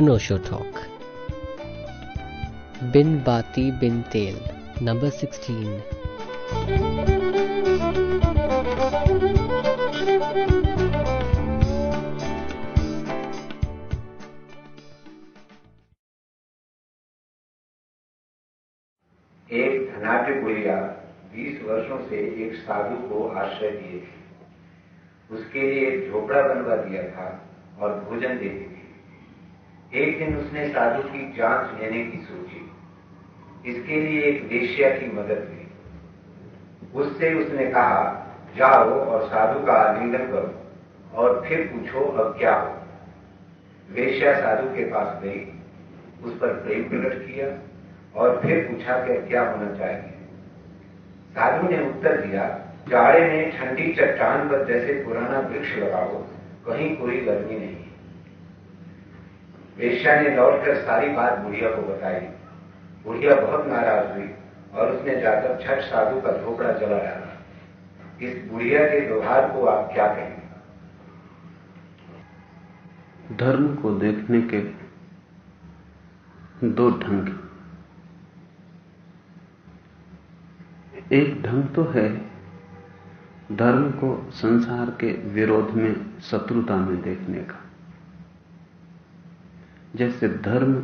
अनोशो talk. बिन बाती, बिन तेल, number sixteen. एक धनाट्य बुढ़िया बीस वर्षों से एक साधु को आश्रय दिए थे। उसके लिए एक झोपड़ा बनवा दिया था और भोजन देती एक दिन उसने साधु की जाँच लेने की सोची। इसके लिए एक वेश्या की मदद ली। उससे उसने कहा, जाओ और साधु का आलिंगन करो और फिर पूछो अब क्या हो। वेश्या साधु के पास गई, उस पर प्रेम प्रकट किया और फिर पूछा कि क्या होना चाहिए। साधु ने उत्तर दिया, जाड़े में ठंडी चट्टान पर जैसे पुराना वृक्ष लगाओ, कहीं कोई गर्मी नहीं। वेश्या ने लौटकर सारी बात बुढ़िया को बताई। बुढ़िया बहुत नाराज़ हुई और उसने जाकर छठ साधु का झोपड़ा जला डाला। इस बुढ़िया के व्यवहार को आप क्या कहेंगे? धर्म को देखने के दो ढंग एक ढंग तो है, धर्म को संसार के विरोध में शत्रुता में देखने का। जैसे धर्म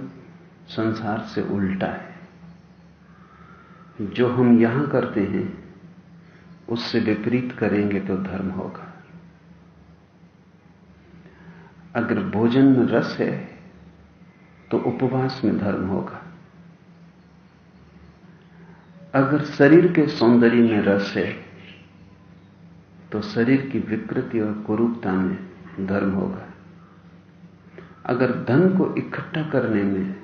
संसार से उल्टा है। जो हम यहाँ करते हैं, उससे विपरीत करेंगे तो धर्म होगा। अगर भोजन में रस है तो उपवास में धर्म होगा। अगर शरीर के सौंदर्य में रस है तो शरीर की विकृति और कुरूपता में धर्म होगा। अगर धन को इकट्ठा करने में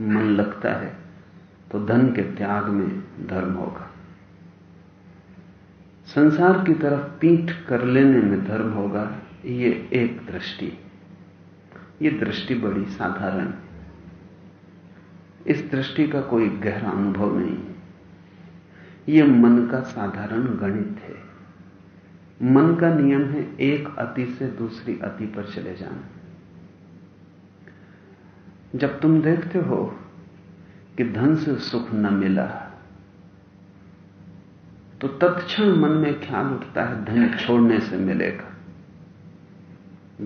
मन लगता है तो धन के त्याग में धर्म होगा। संसार की तरफ़ पीठ कर लेने में धर्म होगा, ये एक दृष्टि। ये दृष्टि बड़ी साधारण इस दृष्टि का कोई गहरा अनुभव नहीं। यह मन का साधारण गणित है। मन का नियम है, एक अति से दूसरी अति पर चले जाना। जब तुम देखते हो कि धन से सुख न मिला तो तत्क्षण मन में ख्याल उठता है धन छोड़ने से मिलेगा।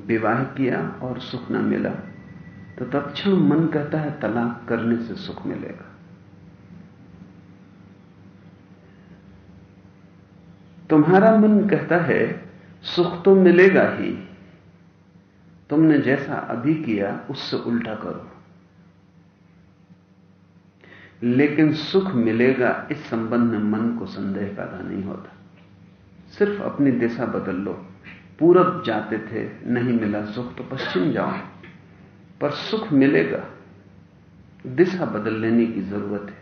विवाह किया और सुख न मिला तो तत्क्षण मन कहता है तलाक करने से सुख मिलेगा। तुम्हारा मन कहता है, सुख तो मिलेगा ही। तुमने जैसा अभी किया, उससे उल्टा करो। लेकिन सुख मिलेगा इस संबंध में मन को संदेह पैदा नहीं होता। सिर्फ़ अपनी दिशा बदल लो। पूरब जाते थे, नहीं मिला सुख तो पश्चिम जाओ। पर सुख मिलेगा, दिशा बदल लेने की ज़रूरत है।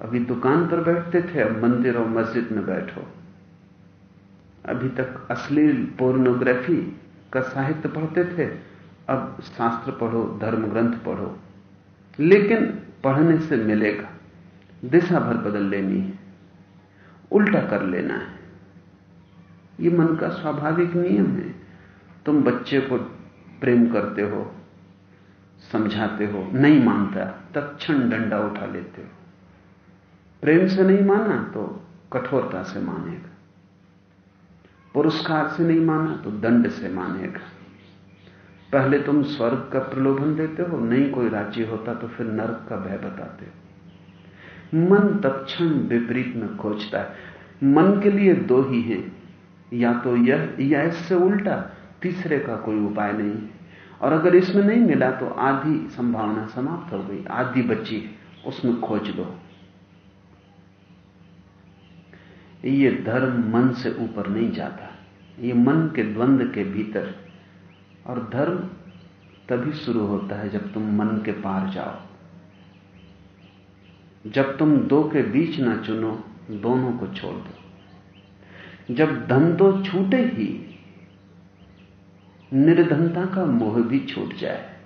अभी दुकान पर बैठते थे, अब मंदिर और मस्जिद में बैठो। अभी तक अश्लील पोर्नोग्राफी का साहित्य पढ़ते थे, अब शास्त्र पढ़ो, धर्म ग्रंथ पढ़ो। लेकिन पढ़ने से मिलेगा। दिशा भर बदल लेनी है। उल्टा कर लेना है। ये मन का स्वाभाविक नियम है। तुम बच्चे को प्रेम करते हो, समझाते हो, नहीं मानता, तत्क्षण डंडा उठा लेते हो। प्रेम से नहीं माना तो कठोरता से मानेगा। पुरस्कार से नहीं माना तो दंड से मानेगा। पहले तुम स्वर्ग का प्रलोभन देते हो, नहीं कोई राज़ी होता तो फिर नरक का भय बताते हो। मन तत्क्षण विपरीत में खोजता है। मन के लिए दो ही हैं। या तो यह, या इससे उल्टा, तीसरे का कोई उपाय नहीं है। और अगर इसमें नहीं मिला तो आधी संभावना समाप्त हो गई, आधी बची उसमें खोज लो। ये धर्म मन से ऊपर नहीं जाता। ये मन के द्वंद के भीतर और धर्म तभी शुरू होता है जब तुम मन के पार जाओ। जब तुम दो के बीच ना चुनो, दोनों को छोड़ दो। जब धन तो छूटे ही, निर्धनता का मोह भी छूट जाए।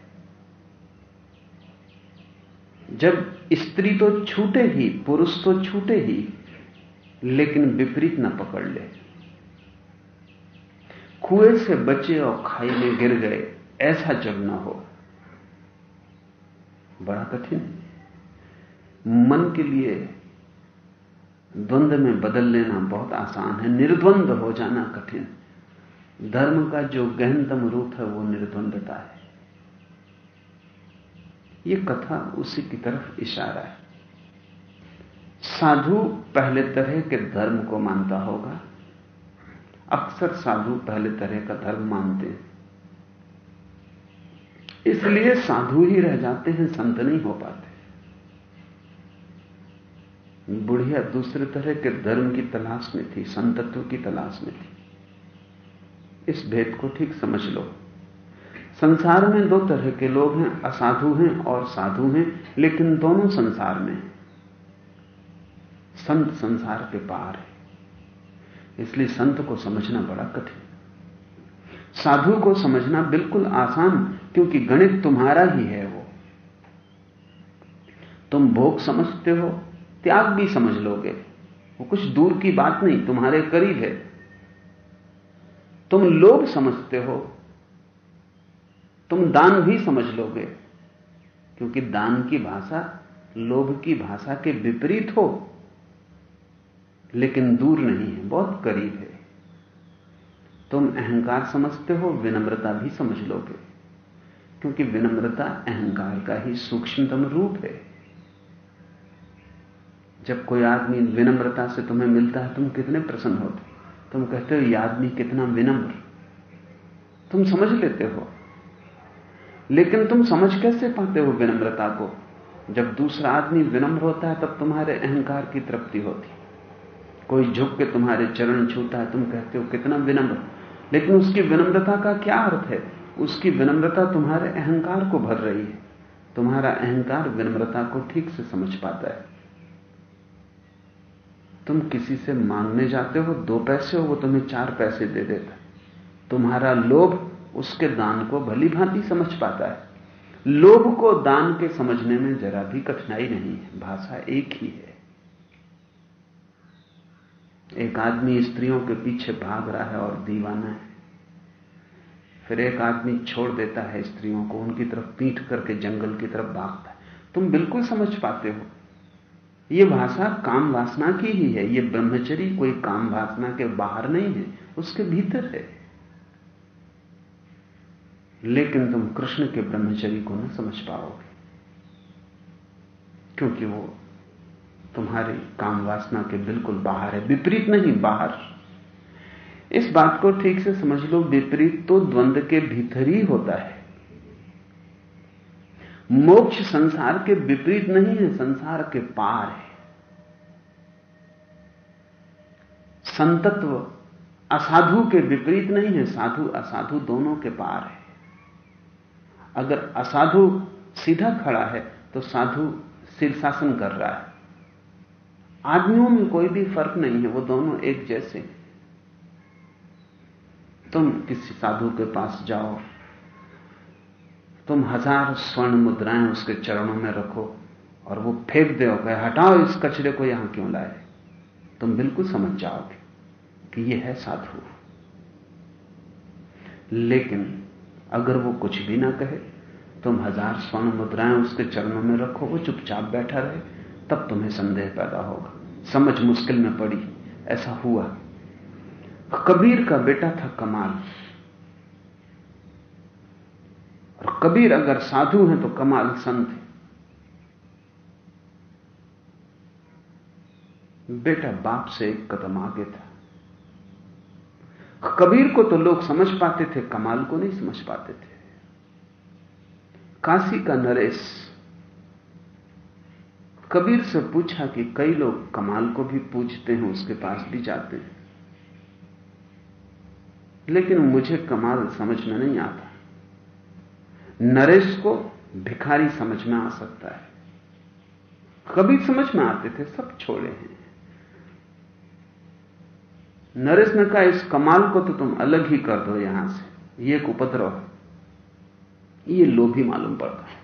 जब स्त्री तो छूटे ही, पुरुष तो छूटे ही, लेकिन विपरीत ना पकड़ ले। कुएँ से बचे और खाई में गिर गए, ऐसा जब ना हो। बड़ा कठिन। मन के लिए द्वंद्व में बदल लेना बहुत आसान है। निर्द्वंद हो जाना कठिन। धर्म का जो गहनतम रूप है, वो निर्द्वंदता है। ये कथा उसी की तरफ़ इशारा है। साधु पहले तरह के धर्म को मानता होगा। अक्सर साधु पहले तरह का धर्म मानते हैं। इसलिए साधु ही रह जाते हैं, संत नहीं हो पाते। बुढ़िया दूसरे तरह के धर्म की तलाश में थी, संतत्व की तलाश में थी। इस भेद को ठीक समझ लो। संसार में दो तरह के लोग हैं, असाधु हैं और साधु हैं, लेकिन दोनों संसार में संत संसार के पार है। इसलिए संत को समझना बड़ा कठिन। साधु को समझना बिल्कुल आसान, क्योंकि गणित तुम्हारा ही है वो। तुम भोग समझते हो, त्याग भी समझ लोगे। वो कुछ दूर की बात नहीं, तुम्हारे करीब है। तुम लोभ समझते हो, तुम दान भी समझ लोगे, क्योंकि दान की भाषा लोभ की भाषा के विपरीत हो। लेकिन दूर नहीं है, बहुत करीब है। तुम अहंकार समझते हो, विनम्रता भी समझ लोगे। क्योंकि विनम्रता अहंकार का ही सूक्ष्मतम रूप है। जब कोई आदमी विनम्रता से तुम्हें मिलता है, तुम कितने प्रसन्न होते तुम कहते हो यह आदमी कितना विनम्र। तुम समझ लेते हो। लेकिन तुम समझ कैसे पाते हो विनम्रता को? जब दूसरा आदमी विनम्र होता है, तब तुम्हारे अहंकार की तृप्ति होती कोई झुक के तुम्हारे चरण छूता है, तुम कहते हो कितना विनम्र। लेकिन उसकी विनम्रता का क्या अर्थ है? उसकी विनम्रता तुम्हारे अहंकार को भर रही है। तुम्हारा अहंकार विनम्रता को ठीक से समझ पाता है। तुम किसी से मांगने जाते हो, दो पैसे हो, वो तुम्हें चार पैसे दे देता है। तुम्हारा लोभ उसके दान को भली भांति समझ पाता है। लोभ को दान के समझने में जरा भी कठिनाई नहीं है, भाषा एक ही है। एक आदमी स्त्रियों के पीछे भाग रहा है और दीवाना है। फिर एक आदमी छोड़ देता है स्त्रियों को, उनकी तरफ़ पीठ करके जंगल की तरफ़ भागता है। तुम बिल्कुल समझ पाते हो। यह भाषा काम वासना की ही है। यह ब्रह्मचरी कोई काम वासना के बाहर नहीं है, उसके भीतर है। लेकिन तुम कृष्ण के ब्रह्मचरी को ना समझ पाओगे, क्योंकि वो तुम्हारी काम वासना के बिल्कुल बाहर है, विपरीत नहीं, बाहर। इस बात को ठीक से समझ लो, विपरीत तो द्वंद्व के भीतर ही होता है। मोक्ष संसार के विपरीत नहीं है, संसार के पार है। संतत्व असाधु के विपरीत नहीं है, साधु असाधु दोनों के पार है। अगर असाधु सीधा खड़ा है तो साधु शीर्षासन कर रहा है। आदमियों में कोई भी फ़र्क नहीं है, वो दोनों एक जैसे। तुम किसी साधु के पास जाओ, तुम हज़ार स्वर्ण मुद्राएँ उसके चरणों में रखो और वो फेंक दो कहे हटाओ इस कचरे को यहाँ क्यों लाए? तुम बिल्कुल समझ जाओगे कि यह है साधु। लेकिन अगर वो कुछ भी ना कहे, तुम हज़ार स्वर्ण मुद्राएँ उसके चरणों में रखो, वो चुपचाप बैठा रहे। तब तुम्हें संदेह पैदा होगा। समझ मुश्किल में पड़ी। ऐसा हुआ। कबीर का बेटा था कमाल। और कबीर अगर साधु हैं तो कमाल संत है। बेटा बाप से एक कदम आगे था। कबीर को तो लोग समझ पाते थे, कमाल को नहीं समझ पाते थे। काशी का नरेश कबीर से पूछा कि कई लोग कमाल को भी पूछते हैं, उसके पास भी जाते हैं। लेकिन मुझे कमाल समझ में नहीं आता। नरेश को भिखारी समझ में आ सकता है। कबीर समझ में आते थे, सब छोड़े हैं। नरेश ने कहा, इस कमाल को तो तुम अलग ही कर दो यहाँ से। ये एक उपद्रव ये लोभी मालूम पड़ता है।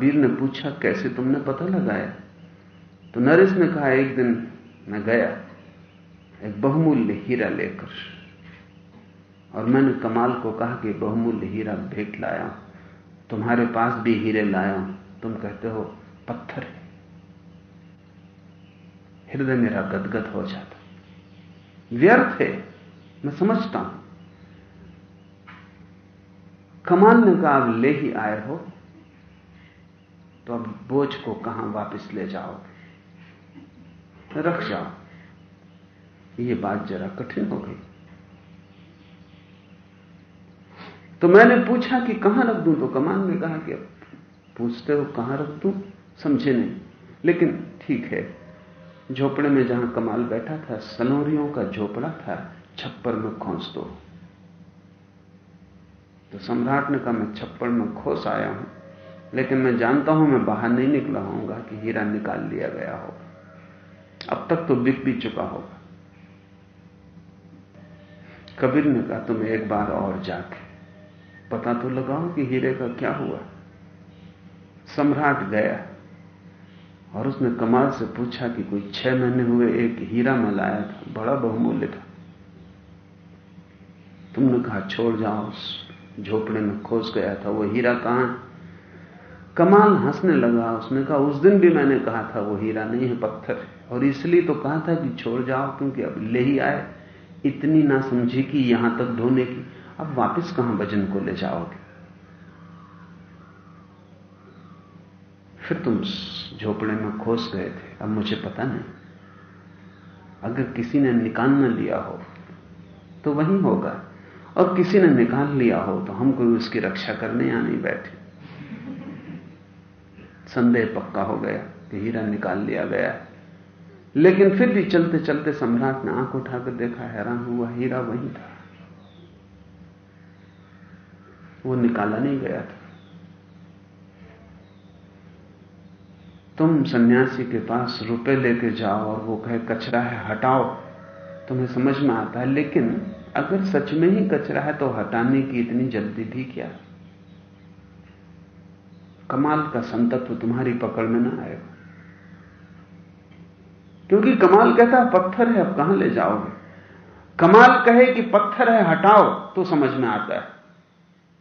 कबीर ने पूछा, कैसे तुमने पता लगाया? तो नरेश ने कहा, एक दिन मैं गया, एक बहुमूल्य हीरा लेकर। और मैंने कमाल को कहा कि, बहुमूल्य हीरा, भेंट लाया तुम्हारे पास भी हीरे लाया हूँ। तुम कहते हो, पत्थर है। हृदय मेरा गदगद हो जाता। व्यर्थ है, मैं समझता हूँ। कमाल ने कहा अब ले ही आए हो। तो अब बोझ को कहाँ वापस ले जाओगे रख जाओ। ये बात जरा कठिन हो गई। तो मैंने पूछा कि कहाँ रख दूँ? तो कमान ने कहा कि पूछते हो कहाँ रख दूँ? समझे नहीं। लेकिन ठीक है। झोपड़े में जहाँ कमाल बैठा था सलोरियों का झोपड़ा था, छप्पर में खोस दो। तो सम्राट ने कहा, मैं छप्पर में खोस आया हूँ। लेकिन मैं जानता हूँ, मैं बाहर नहीं निकला होऊँगा कि हीरा निकाल लिया गया हो। अब तक तो बिक भी चुका होगा। कबीर ने कहा, तुम एक बार और जाके पता तो लगाओ कि हीरे का क्या हुआ। सम्राट गया और उसने कमाल से पूछा कि कोई छह महीने हुए एक हीरा में लाया था, बड़ा बहुमूल्य था। तुमने कहा, छोड़ जाओ, उस झोपड़े में खोस गया था, वो हीरा कहाँ कमाल हंसने लगा उसने कहा, उस दिन भी मैंने कहा था वो हीरा नहीं है, पत्थर है। और इसलिए तो कहा था कि छोड़ जाओ, क्योंकि अब ले ही आए। इतनी ना समझी कि यहाँ तक ढोने की। अब वापस कहाँ भजन को ले जाओगे? फिर तुम झोपड़े में खोस गए थे। अब मुझे पता नहीं। अगर किसी ने निकाल न लिया हो तो वही होगा। और किसी ने निकाल लिया हो तो हम कोई उसकी रक्षा करने या नहीं बैठे। संदेह पक्का हो गया कि हीरा निकाल लिया गया। लेकिन फिर भी चलते चलते सम्राट ने आँख उठाकर देखा, हैरान हुआ, हीरा वही था। वो निकाला नहीं गया था। तुम सन्यासी के पास रुपए लेके जाओ और वो कहे, कचरा है, हटाओ। तुम्हें समझ में आता है, लेकिन अगर सच में ही कचरा है तो हटाने की इतनी जल्दी भी क्या? कमाल का संतत्व तुम्हारी पकड़ में ना आएगा क्योंकि कमाल कहता है, पत्थर है, अब कहाँ ले जाओगे? कमाल कहे कि पत्थर है, हटाओ तो समझ में आता है।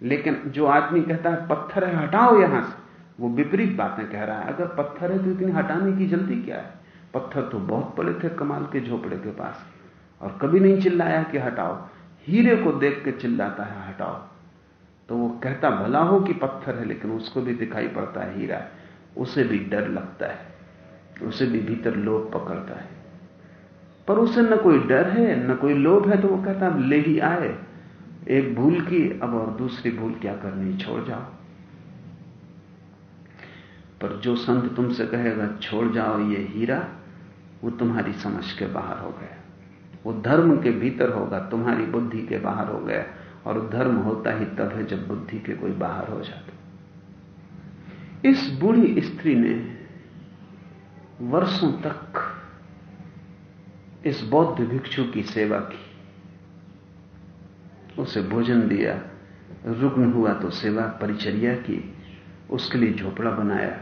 लेकिन जो आदमी कहता है, पत्थर है, हटाओ यहाँ से, वो विपरीत बातें कह रहा है। अगर पत्थर है तो इतनी हटाने की जल्दी क्या है? पत्थर तो बहुत पड़े थे कमाल के झोपड़े के पास, और कभी नहीं चिल्लाया कि हटाओ। हीरे को देख के चिल्लाता है, हटाओ। तो वो कहता भला हो कि पत्थर है, लेकिन उसको भी दिखाई पड़ता है हीरा। उसे भी डर लगता है। उसे भी भीतर लोभ पकड़ता है। पर उसे न कोई डर है, न कोई लोभ है तो वो कहता ले ही आए। एक भूल की, अब और दूसरी भूल क्या करनी, छोड़ जाओ। पर जो संत तुमसे कहेगा, छोड़ जाओ ये हीरा, वो तुम्हारी समझ के बाहर हो गया। वो धर्म के भीतर होगा, तुम्हारी बुद्धि के बाहर हो गया। और धर्म होता ही तब है जब बुद्धि के कोई बाहर हो जाता इस बूढ़ी स्त्री ने वर्षों तक इस बौद्ध भिक्षु की सेवा की। उसे भोजन दिया, रुग्ण हुआ तो सेवा, परिचर्या की, उसके लिए झोपड़ा बनाया,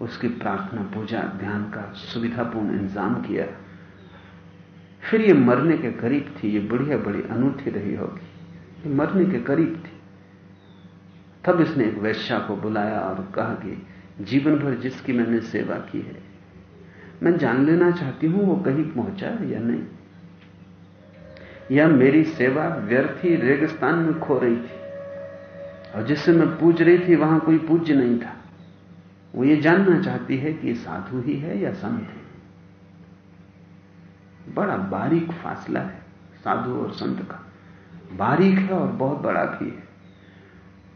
उसकी प्रार्थना, पूजा, ध्यान का सुविधापूर्ण इंतज़ाम किया। फिर ये मरने के करीब थी, ये बढ़िया बड़ी अनूठी रही होगी। मरने के करीब थी। तब इसने एक वैश्या को बुलाया और कहा कि जीवन भर जिसकी मैंने सेवा की है, मैं जान लेना चाहती हूँ वो कहीं पहुँचा या नहीं। या मेरी सेवा व्यर्थी रेगिस्तान में खो रही थी और जिससे मैं पूज रही थी, वहाँ कोई पूज्य नहीं था। वो ये जानना चाहती है कि साधु ही है या संत है। बड़ा बारीक फासला है साधु और संत का। बारीक है और बहुत बड़ा भी है।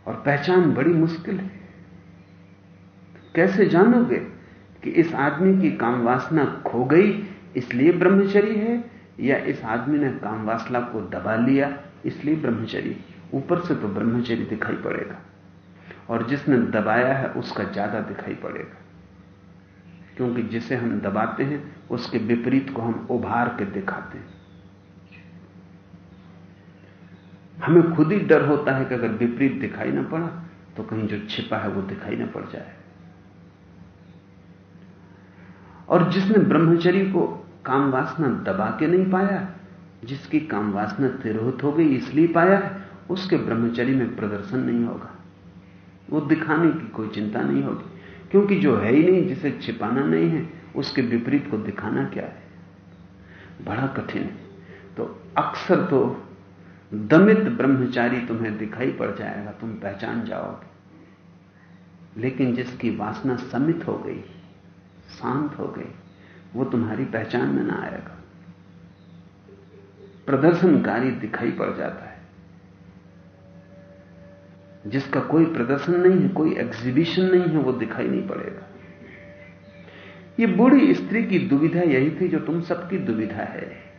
और पहचान बड़ी मुश्किल है। कैसे जानोगे कि इस आदमी की काम वासना खो गई, इसलिए ब्रह्मचरी है, या इस आदमी ने काम वासना को दबा लिया, इसलिए ब्रह्मचरी ऊपर से तो ब्रह्मचरी दिखाई पड़ेगा। और जिसने दबाया है, उसका ज़्यादा दिखाई पड़ेगा। क्योंकि जिसे हम दबाते हैं, उसके विपरीत को हम उभार के दिखाते हैं। हमें खुद ही डर होता है कि अगर विपरीत दिखाई ना पड़ा तो कहीं जो छिपा है वो दिखाई ना पड़ जाए। और जिसने ब्रह्मचर्य को काम वासना दबा के नहीं पाया, जिसकी काम वासना तिरोहित हो गई इसलिए पाया है, उसके ब्रह्मचर्य में प्रदर्शन नहीं होगा। वो दिखाने की कोई चिंता नहीं होगी, क्योंकि जो है ही नहीं, जिसे छिपाना नहीं है, उसके विपरीत को दिखाना क्या है? बड़ा कठिन है। तो अक्सर तो दमित ब्रह्मचारी तुम्हें दिखाई पड़ जाएगा, तुम पहचान जाओगे। लेकिन जिसकी वासना समित हो गई, शांत हो गई, वो तुम्हारी पहचान में ना आएगा। प्रदर्शनकारी दिखाई पड़ जाता है। जिसका कोई प्रदर्शन नहीं है, कोई एग्जीबिशन नहीं है, वो दिखाई नहीं पड़ेगा। ये बूढ़ी स्त्री की दुविधा यही थी जो तुम सबकी दुविधा है।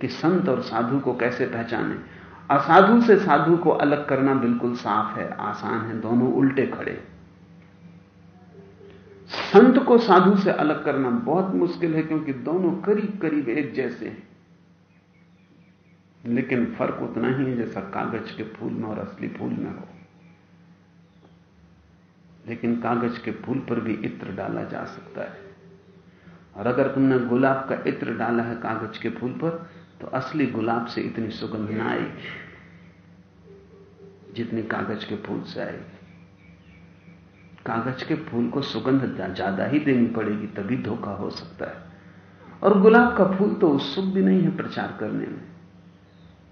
कि संत और साधु को कैसे पहचाने? असाधु से साधु को अलग करना बिल्कुल साफ़ है, आसान है, दोनों उल्टे खड़े। संत को साधु से अलग करना बहुत मुश्किल है, क्योंकि दोनों करीब करीब एक जैसे हैं। लेकिन फ़र्क उतना ही है जैसा कागज़ के फूल में और असली फूल में हो। लेकिन कागज़ के फूल पर भी इत्र डाला जा सकता है। और अगर तुमने गुलाब का इत्र डाला है कागज़ के फूल पर तो असली गुलाब से इतनी सुगंध ना आएगी जितनी कागज़ के फूल से आएगी कागज़ के फूल को सुगंध ज़्यादा ही देनी पड़ेगी, तभी धोखा हो सकता है। और गुलाब का फूल तो उत्सुक भी नहीं है प्रचार करने में।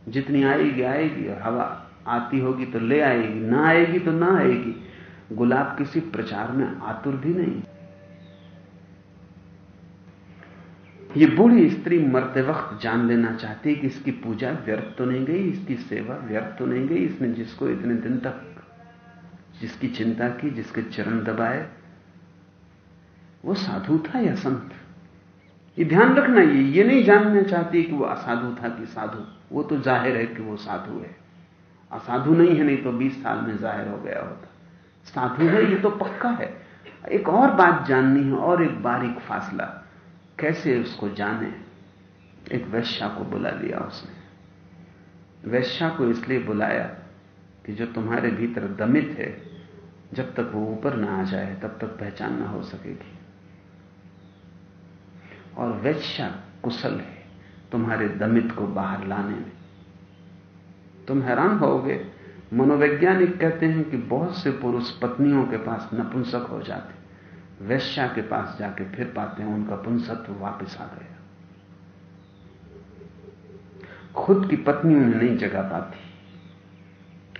जितनी आएगी आएगी और हवा आती होगी तो ले आएगी, ना आएगी तो ना आएगी। गुलाब किसी प्रचार में आतुर भी नहीं। ये बूढ़ी स्त्री मरते वक्त जान लेना चाहती है कि इसकी पूजा व्यर्थ तो नहीं गई, इसकी सेवा व्यर्थ तो नहीं गई इसने जिसको इतने दिन तक जिसकी चिंता की, जिसके चरण दबाए, वो साधु था या संत? ये ध्यान रखना, ये ये नहीं जानना चाहती कि वो असाधु था कि साधु। वो तो ज़ाहिर है कि वो साधु है। असाधु नहीं है, नहीं तो 20 साल में ज़ाहिर हो गया होता। साधु है, ये तो पक्का है। एक और बात जाननी है, और एक बारीक फासला। कैसे उसको जाने? एक वैश्या को बुला लिया उसने। वैश्या को इसलिए बुलाया कि जो तुम्हारे भीतर दमित है, जब तक वो ऊपर ना आ जाए, तब तक पहचान ना हो सकेगी। और वैश्या कुशल है तुम्हारे दमित को बाहर लाने में। तुम हैरान होगे। मनोवैज्ञानिक कहते हैं कि बहुत से पुरुष पत्नियों के पास नपुंसक हो जाते वैश्या के पास जाके फिर पाते हैं, उनका पुंसत्व वापस आ गया। खुद की पत्नी उन्हें नहीं जगा पाती।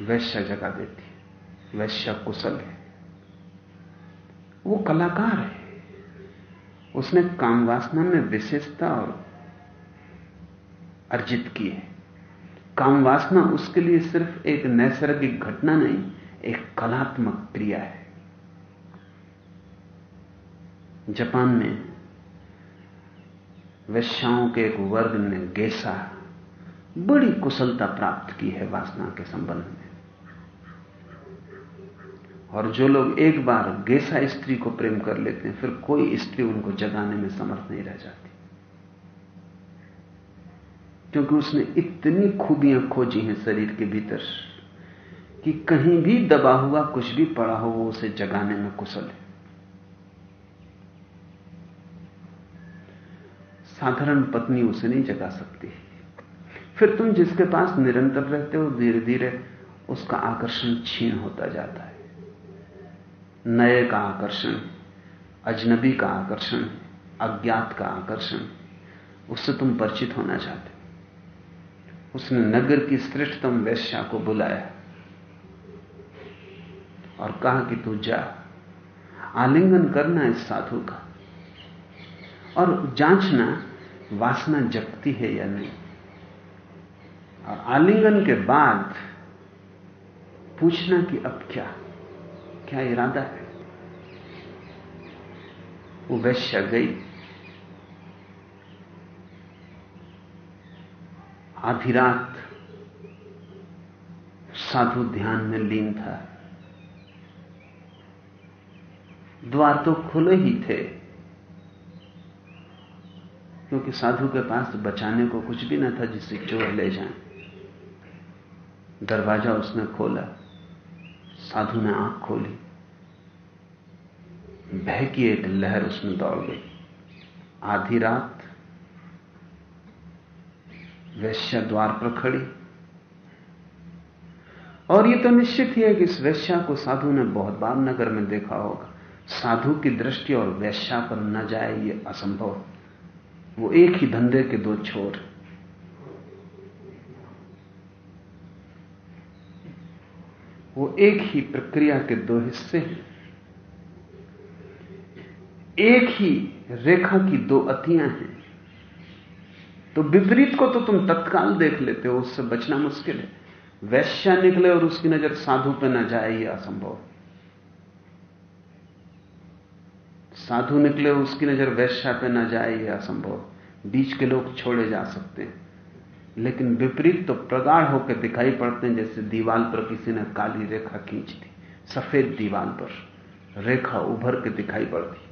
वैश्या जगा देती। वैश्या कुशल है। वो कलाकार है। उसने काम वासना में विशेषता और अर्जित की है। काम वासना उसके लिए सिर्फ़ एक नैसर्गिक घटना नहीं, एक कलात्मक क्रिया है। जापान में वैश्याओं के एक वर्ग ने गेसा बड़ी कुशलता प्राप्त की है वासना के संबंध में। और जो लोग एक बार गेसा स्त्री को प्रेम कर लेते हैं, फिर कोई स्त्री उनको जगाने में समर्थ नहीं रह जाती। क्योंकि उसने इतनी खूबियाँ खोजी हैं शरीर के भीतर कि कहीं भी दबा हुआ कुछ भी पड़ा हो, वो उसे जगाने में कुशल है। साधारण पत्नी उसे नहीं जगा सकती। फिर तुम जिसके पास निरंतर रहते हो धीरे धीरे उसका आकर्षण छीन होता जाता है। नए का आकर्षण, अजनबी का आकर्षण, अज्ञात का आकर्षण, उससे तुम परिचित होना चाहते उसने नगर की श्रेष्ठतम वैश्या को बुलाया और कहा कि तू जा, आलिंगन करना इस साधु का। और जांचना, वासना जगती है या नहीं? और आलिंगन के बाद पूछना कि अब क्या? क्या इरादा है? वो वैश्या गई। आधी रात साधु ध्यान में लीन था। द्वार तो खुले ही थे। क्योंकि साधु के पास बचाने को कुछ भी न था जिससे चोर ले जाए। दरवाज़ा उसने खोला। साधु ने आँख खोली। भय की एक लहर उसमें दौड़ गई। आधी रात वैश्या द्वार पर खड़ी। और यह तो निश्चित ही है कि इस वैश्या को साधु ने बहुत बार नगर में देखा होगा। साधु की दृष्टि और वैश्या पर न जाए यह असंभव। वो एक ही धंधे के दो छोर। वो एक ही प्रक्रिया के दो हिस्से हैं। एक ही रेखा की दो अतियाँ हैं। तो विपरीत को तो तुम तत्काल देख लेते हो, उससे बचना मुश्किल है। वैश्या निकले और उसकी नज़र साधु पे न जाए यह असंभव। साधु निकले, उसकी नज़र वैश्या पे न जाए यह असंभव। बीच के लोग छोड़े जा सकते हैं। लेकिन विपरीत तो प्रगाढ़ होकर दिखाई पड़ते हैं, जैसे दीवाल पर किसी ने काली रेखा खींच दी। सफ़ेद दीवाल पर रेखा उभर के दिखाई पड़ती।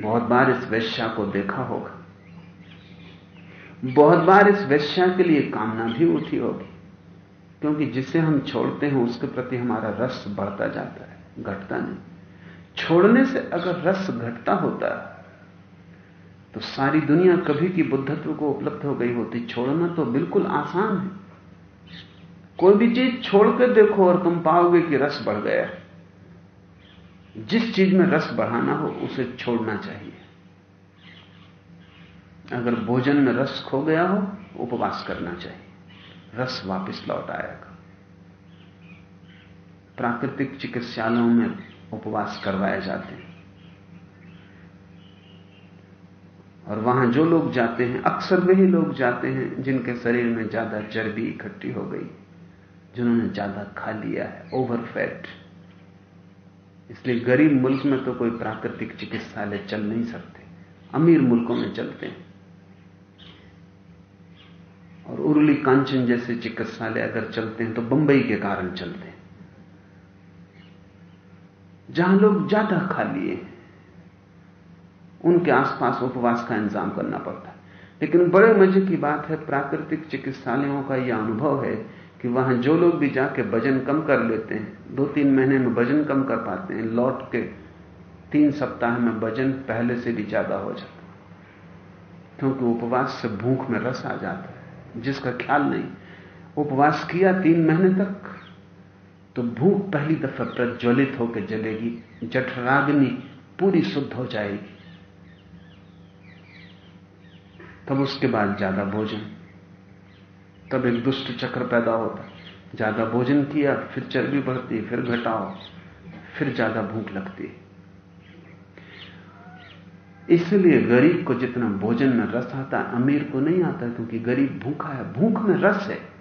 बहुत बार इस वैश्या को देखा होगा। बहुत बार इस वैश्या के लिए कामना भी उठी होगी, क्योंकि जिसे हम छोड़ते हैं, उसके प्रति हमारा रस बढ़ता जाता है, घटता नहीं। छोड़ने से अगर रस घटता होता तो सारी दुनिया कभी की बुद्धत्व को उपलब्ध हो गई होती। छोड़ना तो बिल्कुल आसान है। कोई भी चीज़ छोड़कर देखो और तुम पाओगे कि रस बढ़ गया। जिस चीज़ में रस बढ़ाना हो, उसे छोड़ना चाहिए। अगर भोजन में रस खो गया हो, उपवास करना चाहिए। रस वापस लौट आएगा। प्राकृतिक चिकित्सालयों में उपवास करवाए जाते हैं। और वहाँ जो लोग जाते हैं, अक्सर वही लोग जाते हैं जिनके शरीर में ज़्यादा चर्बी इकट्ठी हो गई, जिन्होंने ज़्यादा खा लिया है ओवर फैट इसलिए गरीब मुल्क में तो कोई प्राकृतिक चिकित्सालय चल नहीं सकते। अमीर मुल्कों में चलते हैं। और उर्ली कांचन जैसे चिकित्सालय अगर चलते हैं तो बंबई के कारण चलते हैं। जहाँ लोग ज़्यादा खा लिए उनके आसपास उपवास का इंतज़ाम करना पड़ता है। लेकिन बड़े मज़े की बात है, प्राकृतिक चिकित्सालयों का यह अनुभव है कि वहाँ जो लोग भी जाके वज़न कम कर लेते हैं दो तीन महीने में वज़न कम कर पाते हैं, लौट के तीन सप्ताह में वज़न पहले से भी ज़्यादा हो जाता क्योंकि उपवास से भूख में रस आ जाता है, जिसका ख्याल नहीं। उपवास किया तीन महीने तक तो भूख पहली दफ़ा प्रज्वलित होकर जलेगी, जठराग्नि पूरी शुद्ध हो जाएगी। तब उसके बाद ज़्यादा भोजन। तब एक दुष्ट चक्र पैदा होता। ज़्यादा भोजन किया, फिर चर्बी बढ़ती, फिर घटाओ, फिर ज़्यादा भूख लगती। इसलिए गरीब को जितना भोजन में रस आता, अमीर को नहीं आता, क्योंकि गरीब भूखा है, भूख में रस है।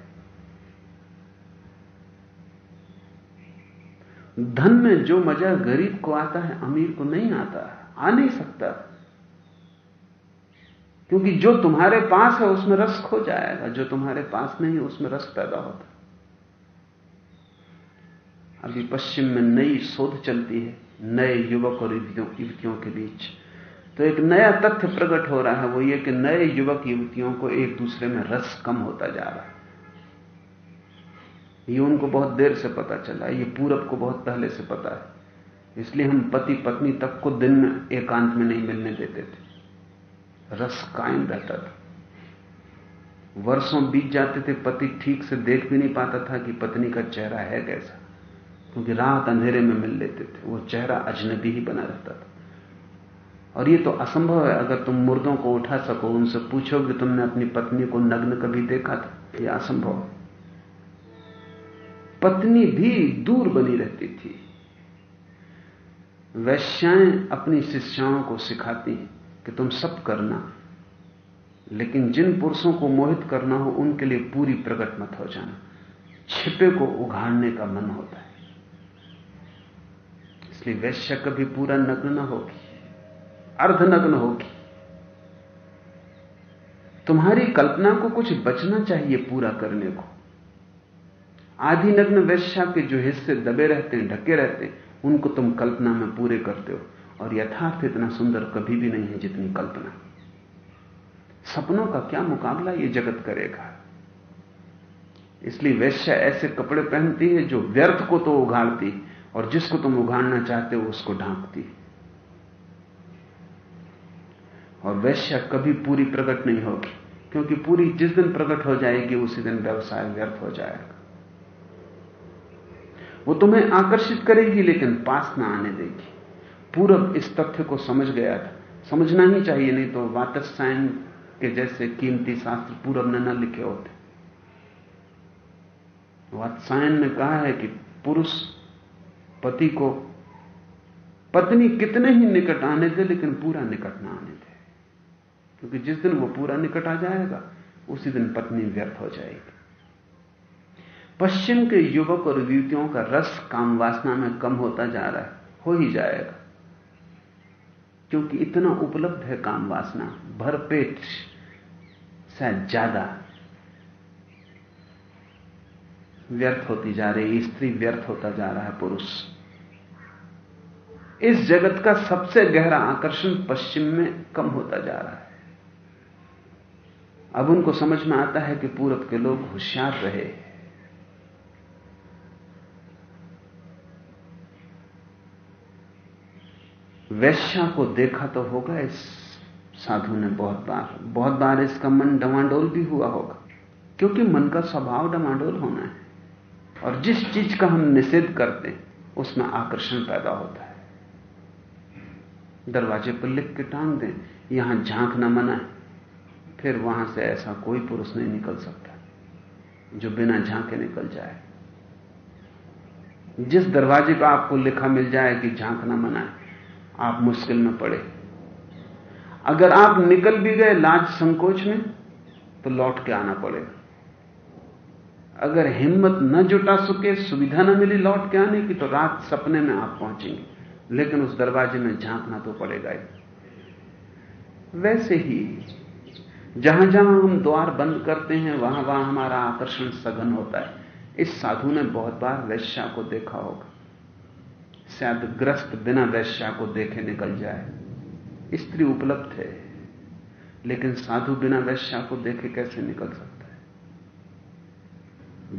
धन में जो मज़ा गरीब को आता है, अमीर को नहीं आता आ नहीं सकता। क्योंकि जो तुम्हारे पास है, उसमें रस खो जाएगा। जो तुम्हारे पास नहीं, उसमें रस पैदा होता अभी पश्चिम में नई शोध चलती है, नए युवक और युवतियों के बीच। तो एक नया तथ्य प्रकट हो रहा है, वो ये कि नए युवक युवतियों को एक दूसरे में रस कम होता जा रहा है। ये उनको बहुत देर से पता चला, ये पूरब को बहुत पहले से पता है। इसलिए हम पति पत्नी तक को दिन में एकांत में नहीं मिलने देते थे। रस कायम रहता था। वर्षों बीत जाते थे, पति ठीक से देख भी नहीं पाता था कि पत्नी का चेहरा है कैसा। क्योंकि रात अंधेरे में मिल लेते थे, वो चेहरा अजनबी ही बना रहता था। और ये तो असंभव है, अगर तुम मुर्दों को उठा सको, उनसे पूछो कि तुमने अपनी पत्नी को नग्न कभी देखा था? यह असंभव है। पत्नी भी दूर बनी रहती थी। वैश्याएँ अपनी शिष्याओं को सिखाती हैं कि तुम सब करना, लेकिन जिन पुरुषों को मोहित करना हो, उनके लिए पूरी प्रकट मत हो जाना। छिपे को उघाड़ने का मन होता है। इसलिए वैश्य कभी पूरा नग्न न होगी, अर्धनग्न होगी। तुम्हारी कल्पना को कुछ बचना चाहिए पूरा करने को। आधि नग्न वैश्या के जो हिस्से दबे रहते हैं, ढके रहते हैं, उनको तुम कल्पना में पूरे करते हो और यथार्थ इतना सुंदर कभी भी नहीं है जितनी कल्पना। सपनों का क्या मुकाबला ये जगत करेगा? इसलिए वैश्या ऐसे कपड़े पहनती है जो व्यर्थ को तो उघाड़ती और जिसको तुम उघाड़ना चाहते हो, उसको ढांकती और वैश्या कभी पूरी प्रकट नहीं होगी, क्योंकि पूरी जिस दिन प्रकट हो जाएगी, उसी दिन व्यवसाय व्यर्थ हो जाएगा। वो तुम्हें आकर्षित करेगी, लेकिन पास ना आने देगी। पूरब इस तथ्य को समझ गया था। समझना ही चाहिए, नहीं तो वातसायन के जैसे कीमती शास्त्र पूरब ने न लिखे होते। वातसायन ने कहा है कि पुरुष पति को पत्नी कितने ही निकट आने दे, लेकिन पूरा निकट ना आने दे। क्योंकि जिस दिन वो पूरा निकट आ जाएगा, उसी दिन पत्नी व्यर्थ हो जाएगी। पश्चिम के युवक और युवतियों का रस काम वासना में कम होता जा रहा है, हो ही जाएगा। क्योंकि इतना उपलब्ध है काम वासना भरपेट शायद ज़्यादा व्यर्थ होती जा रही स्त्री व्यर्थ होता जा रहा है, पुरुष। इस जगत का सबसे गहरा आकर्षण पश्चिम में कम होता जा रहा है। अब उनको समझ में आता है कि पूरब के लोग होशियार रहे। वैश्या को देखा तो होगा, इस साधु ने बहुत बार बहुत बार इसका मन डमाडोल भी हुआ होगा, क्योंकि मन का स्वभाव डमाडोल होना है। और जिस चीज़ का हम निषेध करते हैं, उसमें आकर्षण पैदा होता है। दरवाजे पर लिख के टांग दें, यहाँ झांकना मना है, फिर वहाँ से ऐसा कोई पुरुष नहीं निकल सकता, जो बिना झांके निकल जाए। जिस दरवाजे पर आपको लिखा मिल जाए कि झांकना मना है आप मुश्किल में पड़े। अगर आप निकल भी गए लाज संकोच में तो लौट के आना पड़ेगा। अगर हिम्मत न जुटा सके, सुविधा न मिली लौट के आने की तो रात सपने में आप पहुँचेंगे। लेकिन उस दरवाजे में झांकना तो पड़ेगा ही। वैसे ही, जहाँ जहाँ हम द्वार बंद करते हैं, वहाँ वहाँ हमारा आकर्षण सघन होता है। इस साधु ने बहुत बार वैश्या को देखा होगा। शायद ग्रस्त बिना वैश्या को देखे निकल जाए। स्त्री उपलब्ध है, लेकिन साधु बिना वैश्या को देखे कैसे निकल सकता है?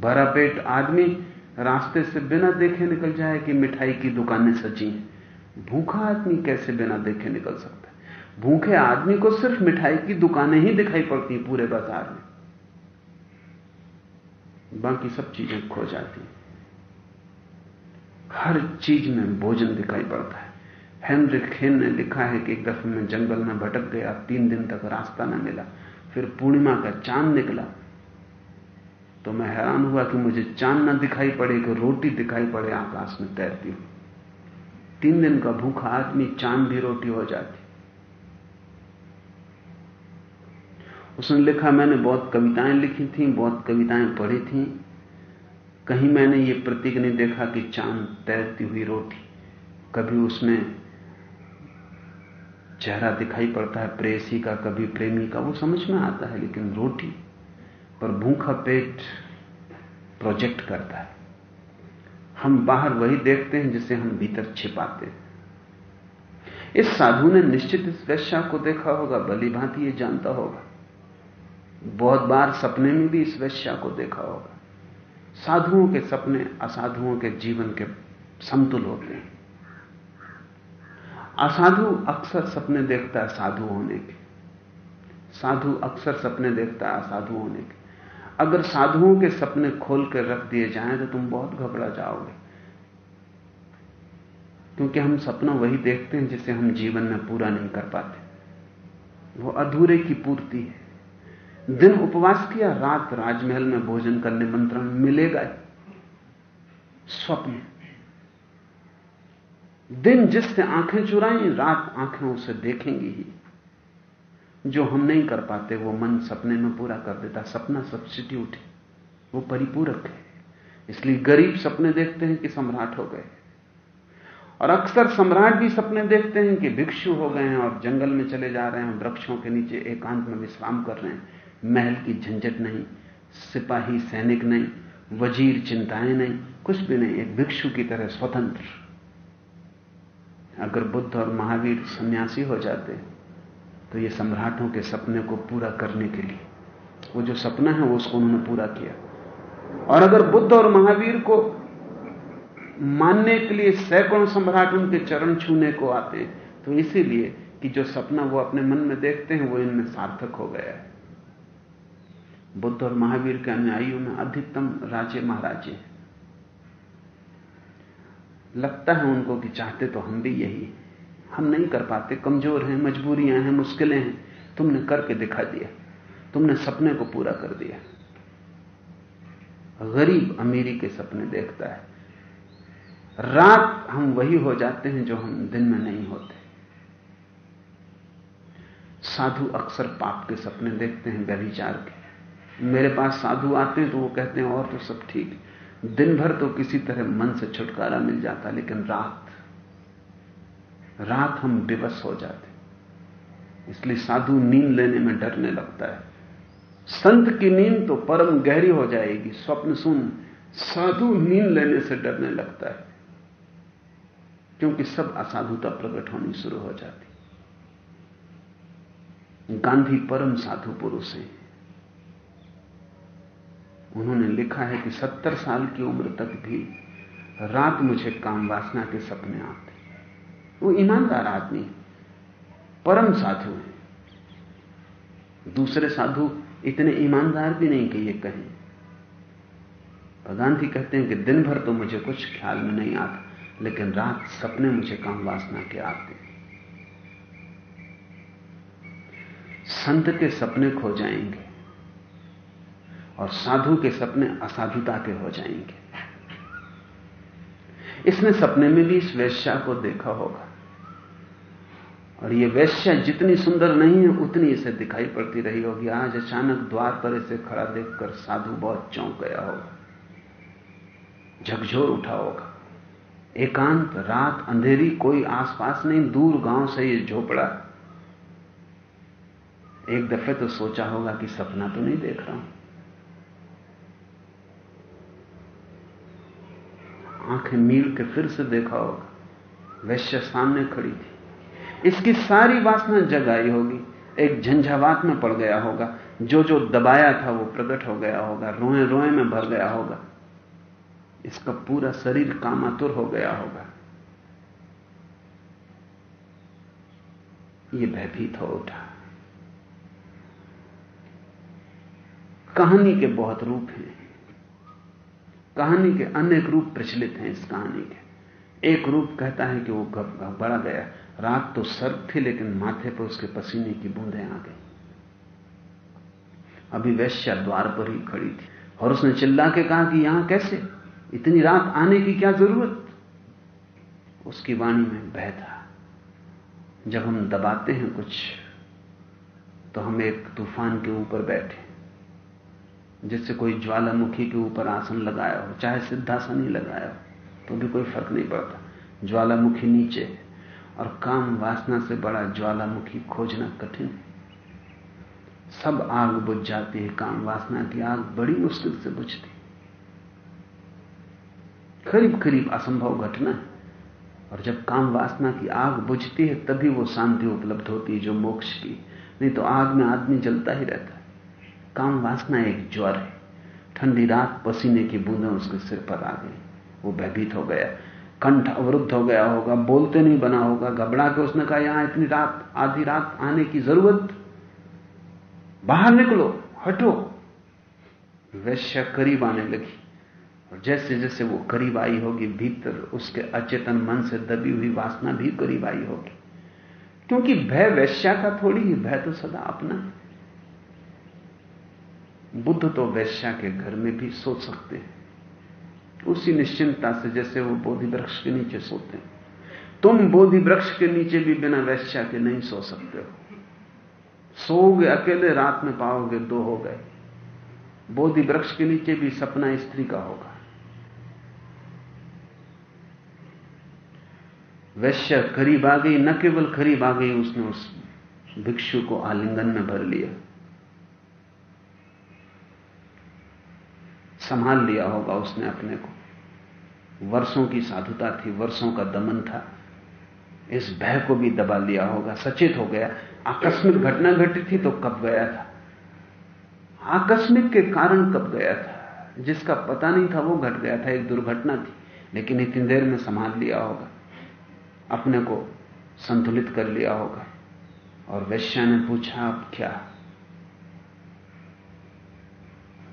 भरा पेट आदमी रास्ते से बिना देखे निकल जाए कि मिठाई की दुकानें सजी हैं। भूखा आदमी कैसे बिना देखे निकल सकता है? भूखे आदमी को सिर्फ़ मिठाई की दुकानें ही दिखाई पड़ती पूरे बाज़ार में। बाकी सब चीज़ें खो जाती हर चीज़ में भोजन दिखाई पड़ता है। हेनरी खेन ने लिखा है कि एक दफे में जंगल में भटक गया, तीन दिन तक रास्ता न मिला, फिर पूर्णिमा का चाँद निकला। तो मैं हैरान हुआ कि मुझे चाँद न दिखाई पड़े कि रोटी दिखाई पड़े आकाश में तैरती हुई। तीन दिन का भूखा आदमी चाँद भी रोटी हो जाती। उसने लिखा, मैंने बहुत कविताएँ लिखी थी, बहुत कविताएँ पढ़ी थी। कहीं मैंने ये प्रतीक नहीं देखा कि चाँद तैरती हुई रोटी। कभी उसमें चेहरा दिखाई पड़ता है, प्रेसी का, कभी प्रेमी का, वो समझ में आता है, लेकिन रोटी पर भूखा पेट प्रोजेक्ट करता है। हम बाहर वही देखते हैं जिसे हम भीतर छिपाते हैं। इस साधु ने निश्चित इस वैश्या को देखा होगा भली भांति ये जानता होगा। बहुत बार सपने में भी इस वैश्या को देखा होगा। साधुओं के सपने असाधुओं के जीवन के समतुल होते हैं असाधु अक्सर सपने देखता है साधु होने के। साधु अक्सर सपने देखता है असाधु होने के। अगर साधुओं के सपने खोल कर रख दिए जाएँ तो तुम बहुत घबरा जाओगे। क्योंकि हम सपना वही देखते हैं जिसे हम जीवन में पूरा नहीं कर पाते। वो अधूरे की पूर्ति है। दिन उपवास किया, रात राजमहल में भोजन का निमंत्रण मिलेगा। स्वप्न। दिन जिससे आँखें चुराई रात आँखें उसे देखेंगी ही। जो हम नहीं कर पाते, वो मन सपने में पूरा कर देता, सपना सब्सिट्यूट है वो परिपूरक है। इसलिए गरीब सपने देखते हैं कि सम्राट हो गए। और अक्सर सम्राट भी सपने देखते हैं कि भिक्षु हो गए हैं और जंगल में चले जा रहे हैं, वृक्षों के नीचे एकांत में विश्राम कर रहे हैं। महल की झंझट नहीं, सिपाही सैनिक नहीं, वज़ीर चिंताएँ नहीं, कुछ भी नहीं, एक भिक्षु की तरह स्वतंत्र। अगर बुद्ध और महावीर सन्यासी हो जाते तो ये सम्राटों के सपने को पूरा करने के लिए। वो जो सपना है, वो उसको उन्होंने पूरा किया। और अगर बुद्ध और महावीर को मानने के लिए सैकड़ों सम्राट उनके चरण छूने को आते हैं तो इसीलिए कि जो सपना वो अपने मन में देखते हैं, वो इनमें सार्थक हो गया है। बुद्ध और महावीर के अनुयायियों में अधिकतम राजे महाराजे हैं। लगता है उनको कि चाहते तो हम भी यही हम नहीं कर पाते, कमज़ोर हैं, मजबूरियाँ हैं, मुश्किलें हैं। तुमने करके दिखा दिया। तुमने सपने को पूरा कर दिया। गरीब अमीरी के सपने देखता है। रात हम वही हो जाते हैं जो हम दिन में नहीं होते। साधु अक्सर पाप के सपने देखते हैं, व्यभिचार के। मेरे पास साधु आते हैं तो वो कहते हैं, और तो सब ठीक दिन भर तो किसी तरह मन से छुटकारा मिल जाता, लेकिन रात रात हम बेबस हो जाते इसलिए साधु नींद लेने में डरने लगता है। संत की नींद तो परम गहरी हो जाएगी, स्वप्न सुन साधु नींद लेने से डरने लगता है, क्योंकि सब असाधुता प्रकट होनी शुरू हो जाती गांधी परम साधु पुरुष हैं। उन्होंने लिखा है कि सत्तर साल की उम्र तक भी रात मुझे काम वासना के सपने आते वो ईमानदार आदमी परम साधु है। दूसरे साधु इतने ईमानदार भी नहीं कि ये कहें। गांधी कहते हैं कि दिन भर तो मुझे कुछ ख्याल में नहीं आता, लेकिन रात सपने मुझे काम वासना के आते संत के सपने खो जाएँगे। और साधु के सपने असाधुता के हो जाएँगे। इसने सपने में भी इस वैश्या को देखा होगा। और ये वैश्या जितनी सुंदर नहीं है, उतनी इसे दिखाई पड़ती रही होगी। आज अचानक द्वार पर इसे खड़ा देखकर साधु बहुत चौंक गया होगा। झकझोर उठा होगा। एकांत, रात, अंधेरी, कोई आसपास नहीं, दूर गाँव से ये झोपड़ा। एक दफे तो सोचा होगा कि सपना तो नहीं देख रहा हूँ। आँखें मील के फिर से देखा होगा। वैश्य सामने खड़ी थी। इसकी सारी वासना जग आई होगी। एक झंझावात में पड़ गया होगा। जो जो दबाया था वो प्रकट हो गया होगा। रोए रोए में भर गया होगा। इसका पूरा शरीर कामातुर हो गया होगा। ये भयभीत हो उठा। कहानी के बहुत रूप हैं। कहानी के अनेक रूप प्रचलित हैं इस कहानी के। एक रूप कहता है कि वो बढ़ा गया। रात तो सर्द थी, लेकिन माथे पर उसके पसीने की बूंदें आ गई। अभी वैश्या द्वार पर ही खड़ी थी और उसने चिल्ला के कहा कि यहाँ कैसे? इतनी रात आने की क्या ज़रूरत? उसकी वाणी में भय था। जब हम दबाते हैं कुछ तो हम एक तूफ़ान के ऊपर बैठे। जिससे कोई ज्वालामुखी के ऊपर आसन लगाया हो, चाहे सिद्धासन ही लगाया हो तो भी कोई फ़र्क नहीं पड़ता। ज्वालामुखी नीचे है और काम वासना से बड़ा ज्वालामुखी खोजना कठिन है। सब आग बुझ जाती है, काम वासना की आग बड़ी मुश्किल से बुझती करीब करीब असंभव घटना है। और जब काम वासना की आग बुझती है, तभी वो शांति उपलब्ध होती है जो मोक्ष की। नहीं तो आग में आदमी जलता ही रहता है। काम वासना एक ज्वर है। ठंडी रात पसीने की बूंदें उसके सिर पर आ गई। वो भयभीत हो गया। कंठ अवरुद्ध हो गया होगा, बोलते नहीं बना होगा। घबरा के उसने कहा, यहाँ इतनी रात, आधी रात आने की ज़रूरत। बाहर निकलो, हटो। वैश्य करीब आने लगी। और जैसे जैसे वो करीब आई होगी, भीतर उसके अचेतन मन से दबी हुई वासना भी करीब आई होगी। क्योंकि भय वैश्या का थोड़ी ही, भय तो सदा अपना है। बुद्ध तो वैश्या के घर में भी सो सकते हैं। उसी निश्चिंतता से जैसे वो बोधि वृक्ष के नीचे सोते हैं। तुम बोधि वृक्ष के नीचे भी बिना वैश्या के नहीं सो सकते हो। सोओगे अकेले, रात में पाओगे दो हो गए। बोधि वृक्ष के नीचे भी सपना स्त्री का होगा। वैश्य करीब आ गई, न केवल करीब आ गई, उसने उस भिक्षु को आलिंगन में भर लिया। संभाल लिया होगा उसने अपने को। वर्षों की साधुता थी, वर्षों का दमन था। इस भय को भी दबा लिया होगा। सचेत हो गया। आकस्मिक घटना घटी थी तो कब गया था? आकस्मिक के कारण कब गया था? जिसका पता नहीं था वो घट गया था, एक दुर्घटना थी। लेकिन इतनी देर में संभाल लिया होगा। अपने को संतुलित कर लिया होगा। और वैश्या ने पूछा अब क्या?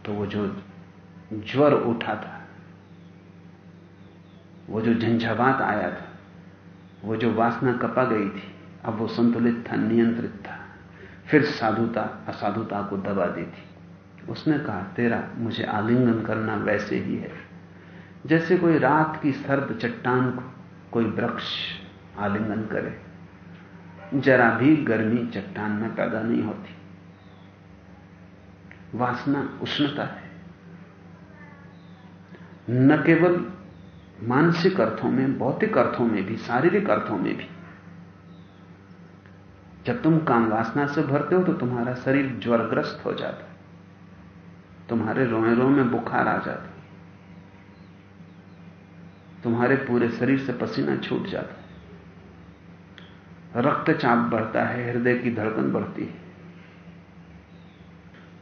तो वो जो ज्वर उठा था। वो जो झंझावात आया था, वो जो वासना कपा गई थी, अब वो संतुलित था, नियंत्रित था। फिर साधुता, असाधुता को दबा दी थी। उसने कहा, तेरा, मुझे आलिंगन करना वैसे ही है। जैसे कोई रात की सर्द चट्टान को कोई वृक्ष आलिंगन करे, जरा भी गर्मी चट्टान में पैदा नहीं होती। वासना उष्णता है। न केवल मानसिक अर्थों में, भौतिक अर्थों में भी, शारीरिक अर्थों में भी। जब तुम काम वासना से भरते हो तो तुम्हारा शरीर ज्वरग्रस्त हो जाता है। तुम्हारे रोए रो में बुखार आ जाता है। तुम्हारे पूरे शरीर से पसीना छूट जाता है। रक्तचाप बढ़ता है, हृदय की धड़कन बढ़ती है।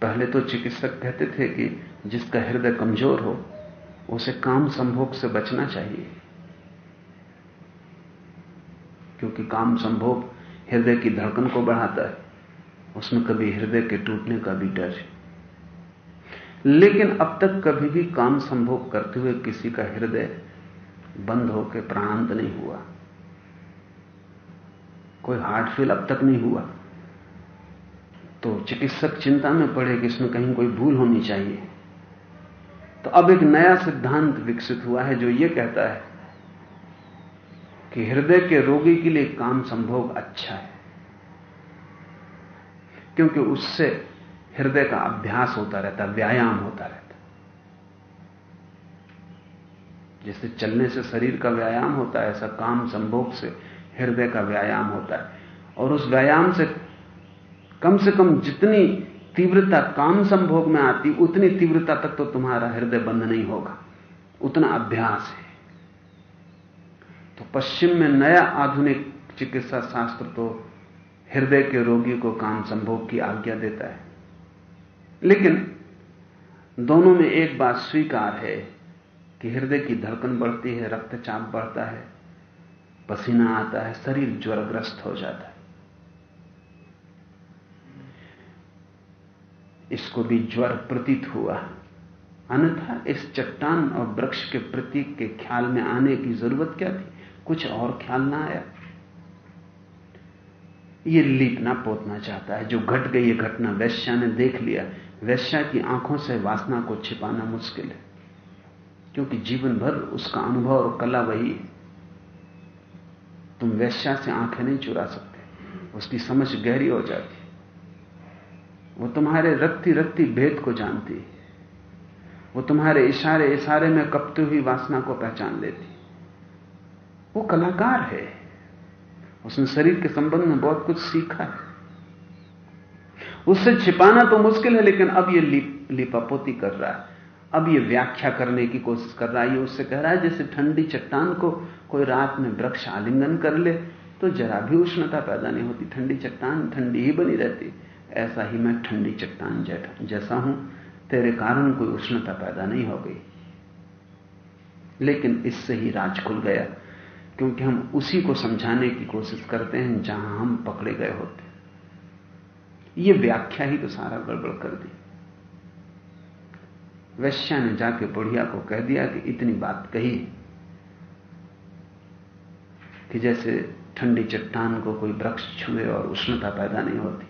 पहले तो चिकित्सक कहते थे कि जिसका हृदय कमज़ोर हो उसे काम संभोग से बचना चाहिए। क्योंकि काम संभोग हृदय की धड़कन को बढ़ाता है। उसमें कभी हृदय के टूटने का भी डर है। लेकिन अब तक कभी भी काम संभोग करते हुए किसी का हृदय बंद होकर प्राणांत नहीं हुआ। कोई हार्ट फेल अब तक नहीं हुआ। तो चिकित्सक चिंता में पड़े कि इसमें कहीं कोई भूल होनी चाहिए। तो अब एक नया सिद्धांत विकसित हुआ है जो यह कहता है कि हृदय के रोगी के लिए काम संभोग अच्छा है। क्योंकि उससे हृदय का अभ्यास होता रहता, व्यायाम होता रहता। जैसे चलने से शरीर का व्यायाम होता है, ऐसा काम संभोग से हृदय का व्यायाम होता है। और उस व्यायाम से कम से कम जितनी तीव्रता काम संभोग में आती, उतनी तीव्रता तक तो तुम्हारा हृदय बंद नहीं होगा। उतना अभ्यास है। तो पश्चिम में नया आधुनिक चिकित्सा शास्त्र तो हृदय के रोगी को काम संभोग की आज्ञा देता है। लेकिन दोनों में एक बात स्वीकार है कि हृदय की धड़कन बढ़ती है, रक्तचाप बढ़ता है, पसीना आता है, शरीर ज्वरग्रस्त हो जाता है। इसको भी ज्वर प्रतीत हुआ। अन्यथा इस चट्टान और वृक्ष के प्रतीक के ख्याल में आने की ज़रूरत क्या थी? कुछ और ख्याल ना आया। ये लीपना पोतना चाहता है। जो घट गई ये घटना वैश्या ने देख लिया। वैश्या की आँखों से वासना को छिपाना मुश्किल है। क्योंकि जीवन भर उसका अनुभव और कला वही है। तुम वैश्या से आँखें नहीं चुरा सकते। उसकी समझ गहरी हो जाती। वो तुम्हारे रक्ति रक्ति भेद को जानती है। वो तुम्हारे इशारे इशारे में कपती हुई वासना को पहचान लेती वो कलाकार है। उसने शरीर के संबंध में बहुत कुछ सीखा है। उससे छिपाना तो मुश्किल है, लेकिन अब ये लिपापोती कर रहा है। अब ये व्याख्या करने की कोशिश कर रहा है। ये उससे कह रहा है, जैसे ठंडी चट्टान को कोई रात में वृक्ष आलिंगन कर ले तो जरा भी उष्णता पैदा नहीं होती। ठंडी चट्टान ठंडी ही बनी रहती ऐसा ही मैं ठंडी चट्टान जैसा हूँ, तेरे कारण कोई उष्णता पैदा नहीं हो गई। लेकिन इससे ही राज खुल गया, क्योंकि हम उसी को समझाने की कोशिश करते हैं जहाँ हम पकड़े गए होते यह व्याख्या ही तो सारा गड़बड़ कर दी। वैश्या ने जाके बुढ़िया को कह दिया कि इतनी बात कही कि जैसे ठंडी चट्टान को कोई वृक्ष छुए और उष्णता पैदा नहीं होती।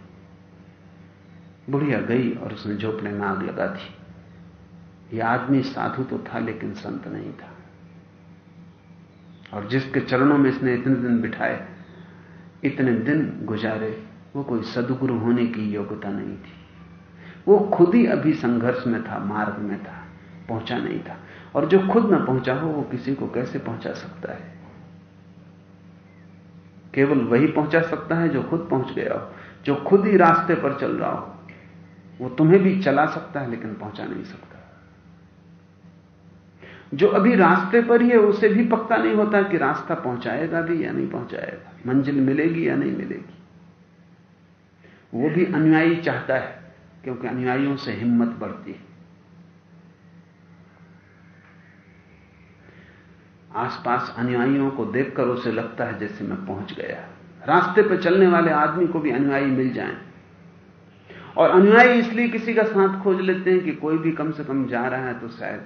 बुढ़िया गई और उसने झोपड़े में आग लगा दी। यह आदमी साधु तो था, लेकिन संत नहीं था। और जिसके चरणों में इसने इतने दिन बिठाए, इतने दिन गुजारे, वो कोई सदगुरु होने की योग्यता नहीं थी। वो खुद ही अभी संघर्ष में था, मार्ग में था, पहुँचा नहीं था। और जो खुद न पहुँचा हो, वो किसी को कैसे पहुँचा सकता है? केवल वही पहुँचा सकता है जो खुद पहुँच गया हो, जो खुद ही रास्ते पर चल रहा हो। वो तुम्हें भी चला सकता है, लेकिन पहुँचा नहीं सकता। जो अभी रास्ते पर ही है, उसे भी पक्का नहीं होता कि रास्ता पहुंचाएगा भी या नहीं पहुंचाएगा, मंजिल मिलेगी या नहीं मिलेगी। वो भी अनुयायी चाहता है, क्योंकि अनुयायियों से हिम्मत बढ़ती है। आसपास अनुयायियों को देखकर उसे लगता है जैसे मैं पहुँच गया। रास्ते पर चलने वाले आदमी को भी अनुयायी मिल जाएँ। और अनुयायी इसलिए किसी का साथ खोज लेते हैं कि कोई भी कम से कम जा रहा है तो शायद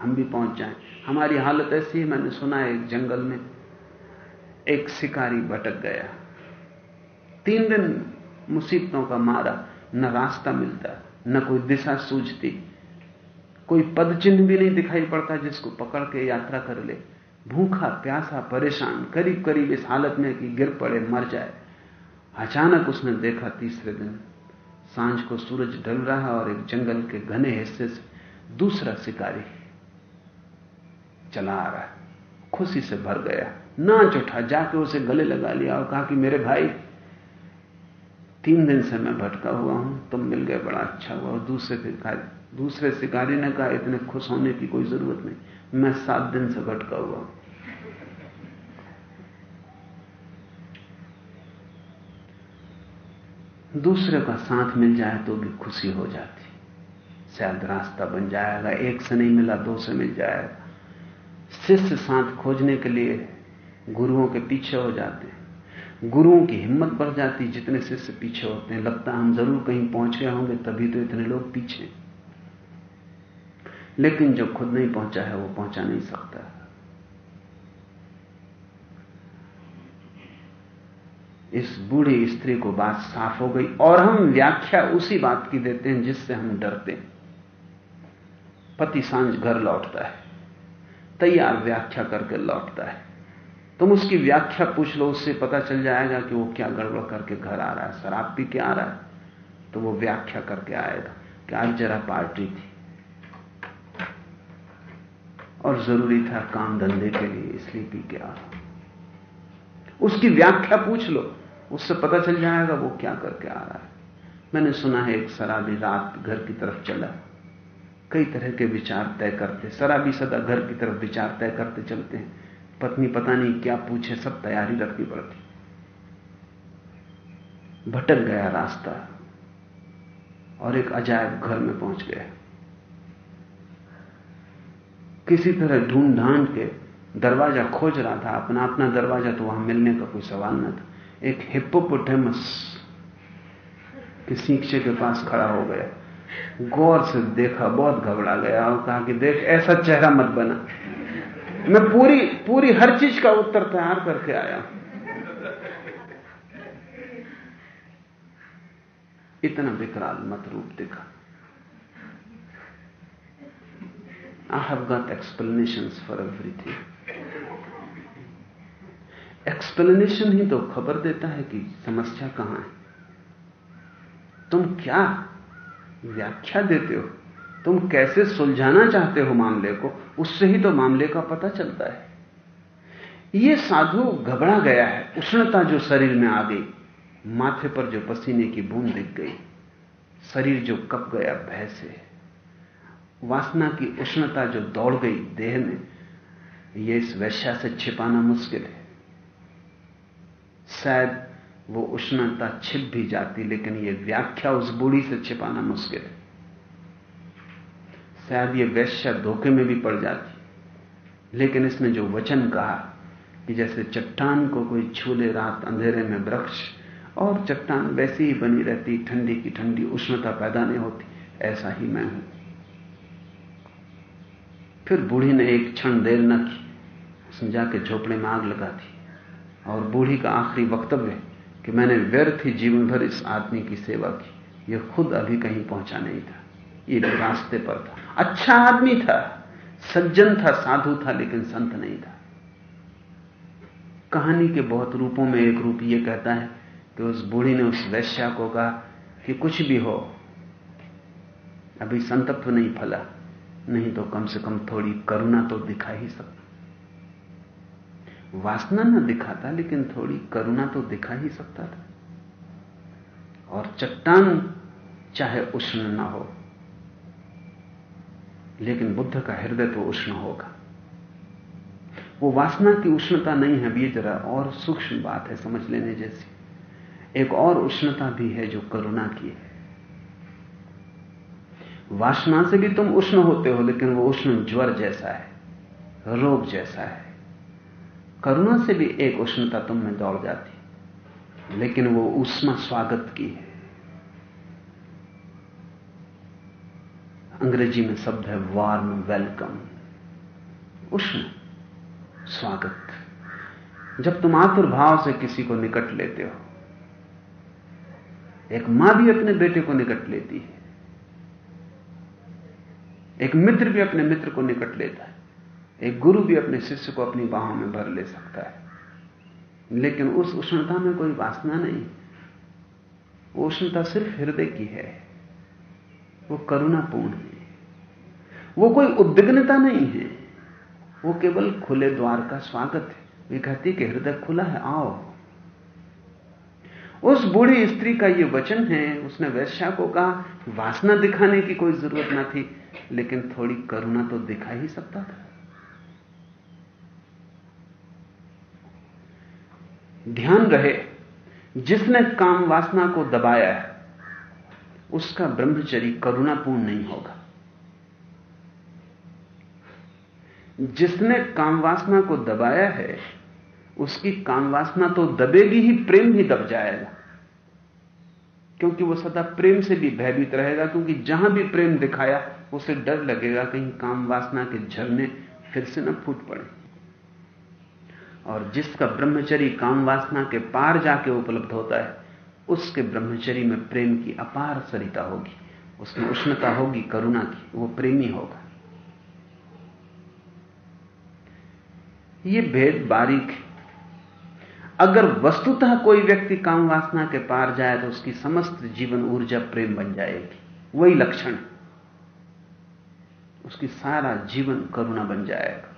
हम भी पहुँच जाएँ। हमारी हालत ऐसी है, मैंने सुना है एक जंगल में एक शिकारी भटक गया। तीन दिन मुसीबतों का मारा, न रास्ता मिलता, न कोई दिशा सूझती। कोई पद चिन्ह भी नहीं दिखाई पड़ता जिसको पकड़ के यात्रा कर ले। भूखा, प्यासा, परेशान करीब करीब इस हालत में कि गिर पड़े, मर जाए। अचानक उसने देखा तीसरे दिन साँझ को सूरज ढल रहा और एक जंगल के घने हिस्से से दूसरा शिकारी चला आ रहा है। खुशी से भर गया। नाच उठा, जाके उसे गले लगा लिया और कहा कि मेरे भाई, तीन दिन से मैं भटका हुआ हूँ, तुम मिल गए, बड़ा अच्छा हुआ। और दूसरे शिकारी दूसरे शिकारी ने कहा, इतने खुश होने की कोई ज़रूरत नहीं, मैं सात दिन से भटका हुआ हूँ। दूसरे का साथ मिल जाए तो भी खुशी हो जाती। शायद रास्ता बन जाएगा, एक से नहीं मिला, दो से मिल जाएगा। शिष्य साथ खोजने के लिए गुरुओं के पीछे हो जाते हैं। गुरुओं की हिम्मत बढ़ जाती जितने शिष्य पीछे होते हैं। लगता हम ज़रूर कहीं पहुँच गए होंगे, तभी तो इतने लोग पीछे लेकिन जो खुद नहीं पहुँचा है, वो पहुँचा नहीं सकता। इस बूढ़ी स्त्री को बात साफ़ हो गई और हम व्याख्या उसी बात की देते हैं जिससे हम डरते हैं। पति साँझ घर लौटता है, तैयार व्याख्या करके लौटता है। तुम उसकी व्याख्या पूछ लो, उससे पता चल जाएगा कि वो क्या गड़बड़ करके घर आ रहा है। शराब पी के आ रहा है तो वो व्याख्या करके आएगा कि आज जरा पार्टी थी और ज़रूरी था काम धंधे के लिए, इसलिए पी के आ रहा उसकी व्याख्या पूछ लो उससे पता चल जाएगा वो क्या करके आ रहा है। मैंने सुना है एक शराबी रात घर की तरफ़ चला। कई तरह के विचार तय करते, शराबी सदा घर की तरफ़ विचार तय करते चलते हैं। पत्नी पता नहीं क्या पूछे, सब तैयारी रखनी पड़ती। भटक गया रास्ता और एक अजायब घर में पहुँच गया। किसी तरह ढूंढ ढांड के दरवाज़ा खोज रहा था अपना अपना दरवाज़ा तो वहाँ मिलने का कोई सवाल न था। एक हिप्पोपोटेमस के सींचे के पास खड़ा हो गया। गौर से देखा, बहुत घबरा गया और कहा कि देख, ऐसा चेहरा मत बना। मैं पूरी पूरी हर चीज़ का उत्तर तैयार करके आया। इतना विकराल मत रूप दिखा। I have got explanation for everything. Explanation ही तो खबर देता है कि समस्या कहाँ है। तुम क्या व्याख्या देते हो? तुम कैसे सुलझाना चाहते हो मामले को? उससे ही तो मामले का पता चलता है। यह साधु घबरा गया है। उष्णता जो शरीर में आ गई, माथे पर जो पसीने की बूंद दिख गई, शरीर जो कप गया, भय से। वासना की उष्णता जो दौड़ गई देह में यह इस वैश्या से छिपाना मुश्किल है। शायद वो उष्णता छिप भी जाती, लेकिन ये व्याख्या उस बूढ़ी से छिपाना मुश्किल है। शायद ये वैश्या धोखे में भी पड़ जाती। लेकिन इसने जो वचन कहा कि जैसे चट्टान को कोई छूले रात अंधेरे में वृक्ष, और चट्टान वैसी ही बनी रहती, ठंडी की ठंडी उष्णता पैदा नहीं होती, ऐसा ही मैं हूँ। फिर बूढ़ी ने एक क्षण देर न की, उसने जाके झोपड़े में आग लगा दी। और बूढ़ी का आखिरी वक्तव्य कि मैंने व्यर्थ ही जीवन भर इस आदमी की सेवा की। यह खुद अभी कहीं पहुँचा नहीं था। ये रास्ते पर था। अच्छा आदमी था, सज्जन था, साधु था, लेकिन संत नहीं था। कहानी के बहुत रूपों में एक रूप यह कहता है कि उस बूढ़ी ने उस वैश्या को कहा कि कुछ भी हो, अभी संतत्व नहीं फला, नहीं तो कम से कम थोड़ी करुणा तो दिखा ही सकता। वासना न दिखाता, लेकिन थोड़ी करुणा तो दिखा ही सकता था। और चट्टान चाहे उष्ण ना हो, लेकिन बुद्ध का हृदय तो उष्ण होगा। वो वासना की उष्णता नहीं है अभी जरा और सूक्ष्म बात है, समझ लेने जैसी। एक और उष्णता भी है जो करुणा की है। वासना से भी तुम उष्ण होते हो, लेकिन वो उष्ण ज्वर जैसा है, रोग जैसा है। करुणा से भी एक उष्णता तुम में दौड़ जाती लेकिन वो उष्मा स्वागत की है। अंग्रेज़ी में शब्द है वार्म वेलकम उष्ण स्वागत। जब तुम आतुर भाव से किसी को निकट लेते हो, एक माँ भी अपने बेटे को निकट लेती है, एक मित्र भी अपने मित्र को निकट लेता है एक गुरु भी अपने शिष्य को अपनी बाहों में भर ले सकता है। लेकिन उस उष्णता में कोई वासना नहीं। वो उष्णता सिर्फ़ हृदय की है। वो करुणापूर्ण है। वो कोई उद्विग्नता नहीं है। वो केवल खुले द्वार का स्वागत है। वे कहती कि हृदय खुला है, आओ। उस बूढ़ी स्त्री का यह वचन है। उसने वैश्या को कहा, वासना दिखाने की कोई ज़रूरत ना थी, लेकिन थोड़ी करुणा तो दिखा ही सकता था। ध्यान रहे, जिसने काम वासना को दबाया है, उसका ब्रह्मचरी करुणापूर्ण नहीं होगा। जिसने काम वासना को दबाया है, उसकी काम वासना तो दबेगी ही, प्रेम ही दब जाएगा। क्योंकि वो सदा प्रेम से भी भयभीत रहेगा, क्योंकि जहाँ भी प्रेम दिखाया, उसे डर लगेगा कहीं काम वासना के झरने फिर से न फूट पड़े। और जिसका ब्रह्मचरी काम वासना के पार जाके उपलब्ध होता है, उसके ब्रह्मचरी में प्रेम की अपार सरिता होगी। उसमें उष्णता होगी, करुणा की, वो प्रेमी होगा। ये भेद बारीक है। अगर वस्तुतः कोई व्यक्ति काम वासना के पार जाए तो उसकी समस्त जीवन ऊर्जा प्रेम बन जाएगी। वही लक्षण। उसकी सारा जीवन करुणा बन जाएगा।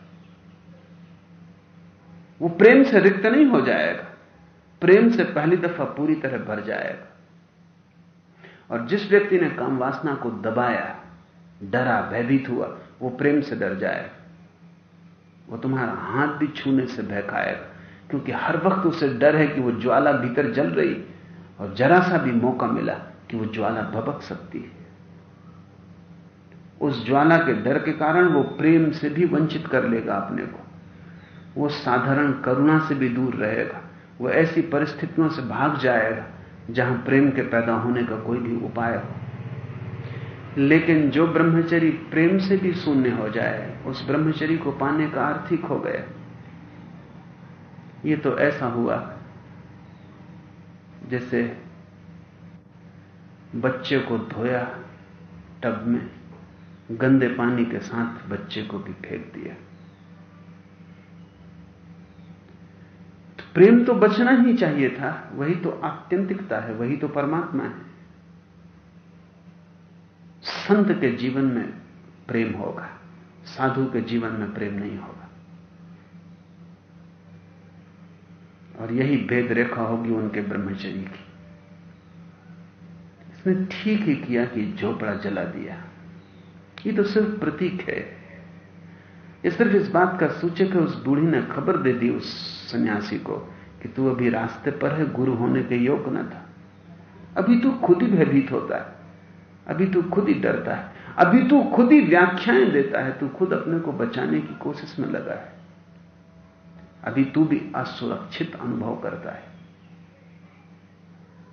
वो प्रेम से रिक्त नहीं हो जाएगा। प्रेम से पहली दफ़ा पूरी तरह भर जाएगा। और जिस व्यक्ति ने काम वासना को दबाया, डरा, भयभीत हुआ, वो प्रेम से डर जाएगा। वो तुम्हारा हाथ भी छूने से खाएगा क्योंकि हर वक्त उसे डर है कि वो ज्वाला भीतर जल रही और जरा सा भी मौका मिला कि वो ज्वाला भबक सकती है। उस ज्वाला के डर के कारण वो प्रेम से भी वंचित कर लेगा अपने को। वो साधारण करुणा से भी दूर रहेगा। वो ऐसी परिस्थितियों से भाग जाएगा, जहाँ प्रेम के पैदा होने का कोई भी उपाय हो। लेकिन जो ब्रह्मचरी प्रेम से भी शून्य हो जाए, उस ब्रह्मचरी को पाने का अर्थ ही खो गया। ये तो ऐसा हुआ, जैसे बच्चे को धोया, टब में गंदे पानी के साथ बच्चे को भी फेंक दिया। प्रेम तो बचना ही चाहिए था, वही तो आत्यंतिकता है, वही तो परमात्मा है। संत के जीवन में प्रेम होगा, साधु के जीवन में प्रेम नहीं होगा। और यही भेद रेखा होगी उनके ब्रह्मचर्य की। इसने ठीक ही किया कि झोपड़ा जला दिया। ये तो सिर्फ़ प्रतीक है। ये सिर्फ़ इस बात का सूचक है, उस बूढ़ी ने खबर दे दी उस सन्यासी को कि तू अभी रास्ते पर है, गुरु होने के योग न था। अभी तू खुद ही भयभीत होता है, अभी तू खुद ही डरता है, अभी तू खुद ही व्याख्याएँ देता है, तू खुद अपने को बचाने की कोशिश में लगा है। अभी तू भी असुरक्षित अनुभव करता है।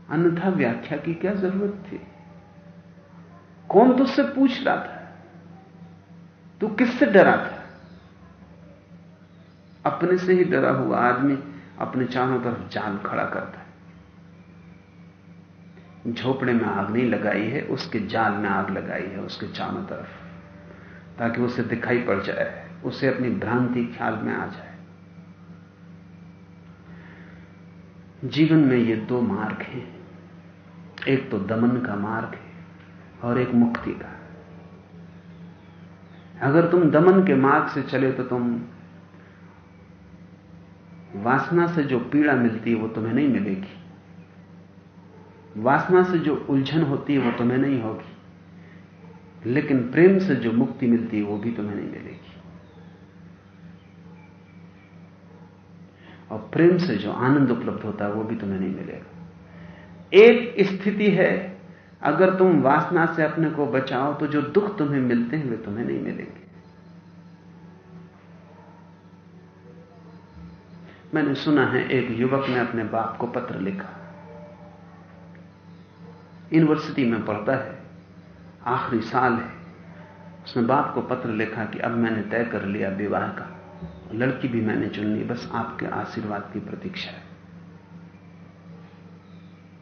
अन्यथा व्याख्या की क्या ज़रूरत थी? कौन तुझसे पूछ रहा था? तू किससे डरा था? अपने से ही डरा हुआ आदमी अपने चारों तरफ़ जाल खड़ा करता है। झोपड़े में आग नहीं लगाई है, उसके जाल में आग लगाई है उसके चारों तरफ़, ताकि उसे दिखाई पड़ जाए, उसे अपनी भ्रांति ख्याल में आ जाए। जीवन में ये दो मार्ग हैं। एक तो दमन का मार्ग है और एक मुक्ति का। अगर तुम दमन के मार्ग से चले तो तुम वासना से जो पीड़ा मिलती है वो तुम्हें नहीं मिलेगी। वासना से जो उलझन होती है वो तुम्हें नहीं होगी। लेकिन प्रेम से जो मुक्ति मिलती है वो भी तुम्हें नहीं मिलेगी। और प्रेम से जो आनंद उपलब्ध होता है वो भी तुम्हें नहीं मिलेगा। एक स्थिति है, अगर तुम वासना से अपने को बचाओ तो जो दुख तुम्हें मिलते हैं वे तुम्हें नहीं मिलेंगे। मैंने सुना है एक युवक ने अपने बाप को पत्र लिखा। यूनिवर्सिटी में पढ़ता है। आखिरी साल है। उसने बाप को पत्र लिखा कि अब मैंने तय कर लिया विवाह का। लड़की भी मैंने चुन ली, बस आपके आशीर्वाद की प्रतीक्षा है।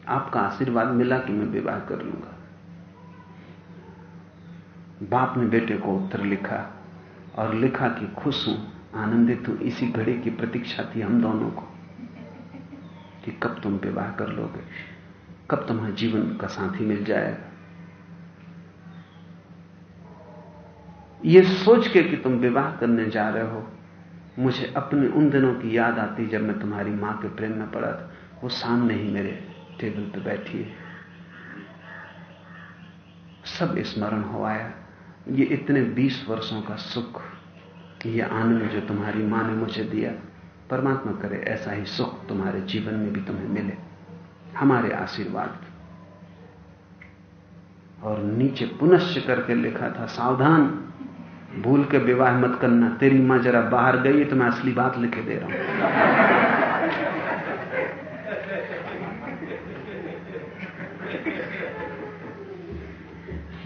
आपका आशीर्वाद मिला कि मैं विवाह कर लूँगा। बाप ने बेटे को उत्तर लिखा और लिखा कि खुश हूँ। आनंदित हूँ इसी घड़ी की प्रतीक्षा थी हम दोनों को कि कब तुम विवाह कर लोगे? कब तुम्हारा जीवन का साथी मिल जाएगा? यह सोच के कि तुम विवाह करने जा रहे हो, मुझे अपने उन दिनों की याद आती जब मैं तुम्हारी माँ के प्रेम में पड़ा था। वो सामने ही मेरे टेबल पे बैठी है। सब स्मरण हो आया। ये इतने बीस वर्षों का सुख ये आनंद जो तुम्हारी माँ ने मुझे दिया, परमात्मा करे, ऐसा ही सुख तुम्हारे जीवन में भी तुम्हें मिले। हमारे आशीर्वाद। और नीचे पुनश्च करके लिखा था, सावधान, भूल के विवाह मत करना, तेरी माँ जरा बाहर गई है तो मैं असली बात लिखे दे रहा हूँ।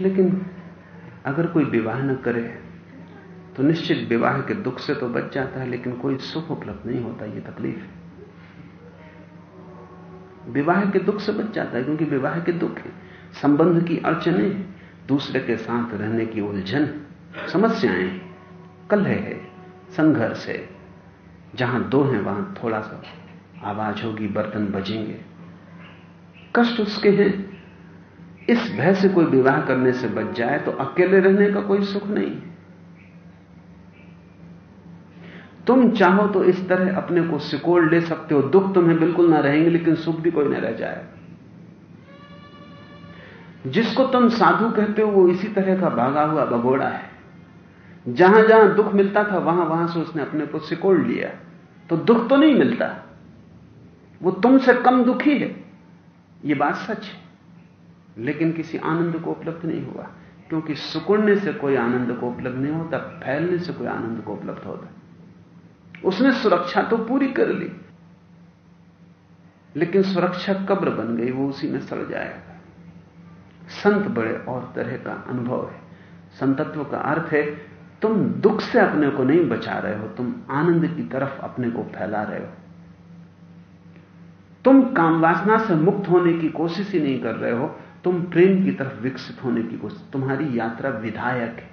लेकिन अगर कोई विवाह न करे तो निश्चित विवाह के दुख से तो बच जाता है, लेकिन कोई सुख उपलब्ध नहीं होता यह तकलीफ़ है। विवाह के दुख से बच जाता है, क्योंकि विवाह के दुख है। संबंध की अड़चने दूसरे के साथ रहने की उलझन, समस्याएँ, कलह है, संघर्ष है। जहाँ दो हैं, वहाँ थोड़ा सा आवाज़ होगी, बर्तन बजेंगे। कष्ट उसके हैं। इस भय से कोई विवाह करने से बच जाए तो अकेले रहने का कोई सुख नहीं तुम चाहो तो इस तरह अपने को सिकोड़ ले सकते हो। दुख तुम्हें बिल्कुल ना रहेंगे, लेकिन सुख भी कोई ना रह जाएगा जिसको तुम साधु कहते हो, वो इसी तरह का भागा हुआ भगोड़ा है। जहाँ जहाँ दुख मिलता था, वहाँ वहाँ से उसने अपने को सिकोड़ लिया। तो दुख तो नहीं मिलता। वो तुमसे कम दुखी है। ये बात सच है। लेकिन किसी आनंद को उपलब्ध नहीं हुआ। क्योंकि सुकुड़ने से कोई आनंद को उपलब्ध नहीं होता, फैलने से कोई आनंद को उपलब्ध होता। उसने सुरक्षा तो पूरी कर ली। लेकिन सुरक्षा कब्र बन गई, वो उसी में सड़ जाएगा। संत बड़े और तरह का अनुभव है। संतत्व का अर्थ है, तुम दुख से अपने को नहीं बचा रहे हो, तुम आनंद की तरफ़ अपने को फैला रहे हो। तुम कामवासना से मुक्त होने की कोशिश ही नहीं कर रहे हो, तुम प्रेम की तरफ़ विकसित होने की कोशिश, तुम्हारी यात्रा विधायक है।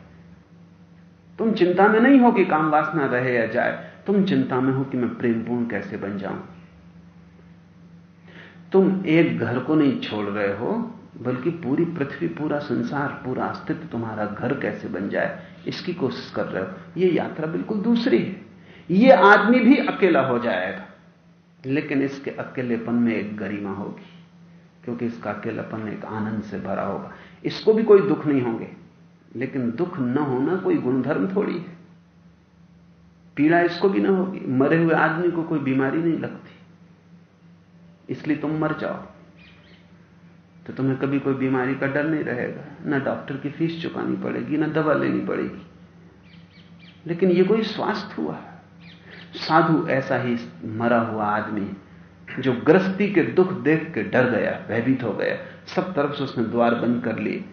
तुम चिंता में नहीं हो कि काम वासना रहे या जाए तुम चिंता में हो कि मैं प्रेमपूर्ण कैसे बन जाऊँ? तुम एक घर को नहीं छोड़ रहे हो, बल्कि पूरी पृथ्वी, पूरा संसार, पूरा अस्तित्व तुम्हारा घर कैसे बन जाए? इसकी कोशिश कर रहे हो। यह यात्रा बिल्कुल दूसरी है। यह आदमी भी अकेला हो जाएगा। लेकिन इसके अकेलेपन में एक गरिमा होगी, क्योंकि इसका अकेलापन एक आनंद से भरा होगा। इसको भी कोई दुख नहीं होंगे, लेकिन दुख न होना कोई गुणधर्म थोड़ी है। पीड़ा इसको भी ना होगी। मरे हुए आदमी को कोई बीमारी नहीं लगती। इसलिए तुम मर जाओ। तो तुम्हें कभी कोई बीमारी का डर नहीं रहेगा। ना डॉक्टर की फ़ीस चुकानी पड़ेगी, ना दवा लेनी पड़ेगी। लेकिन ये कोई स्वास्थ्य हुआ। साधु ऐसा ही मरा हुआ आदमी, जो गृहस्थी के दुख देख के डर गया, भयभीत हो गया। सब तरफ़ से उसने द्वार बंद कर लिए।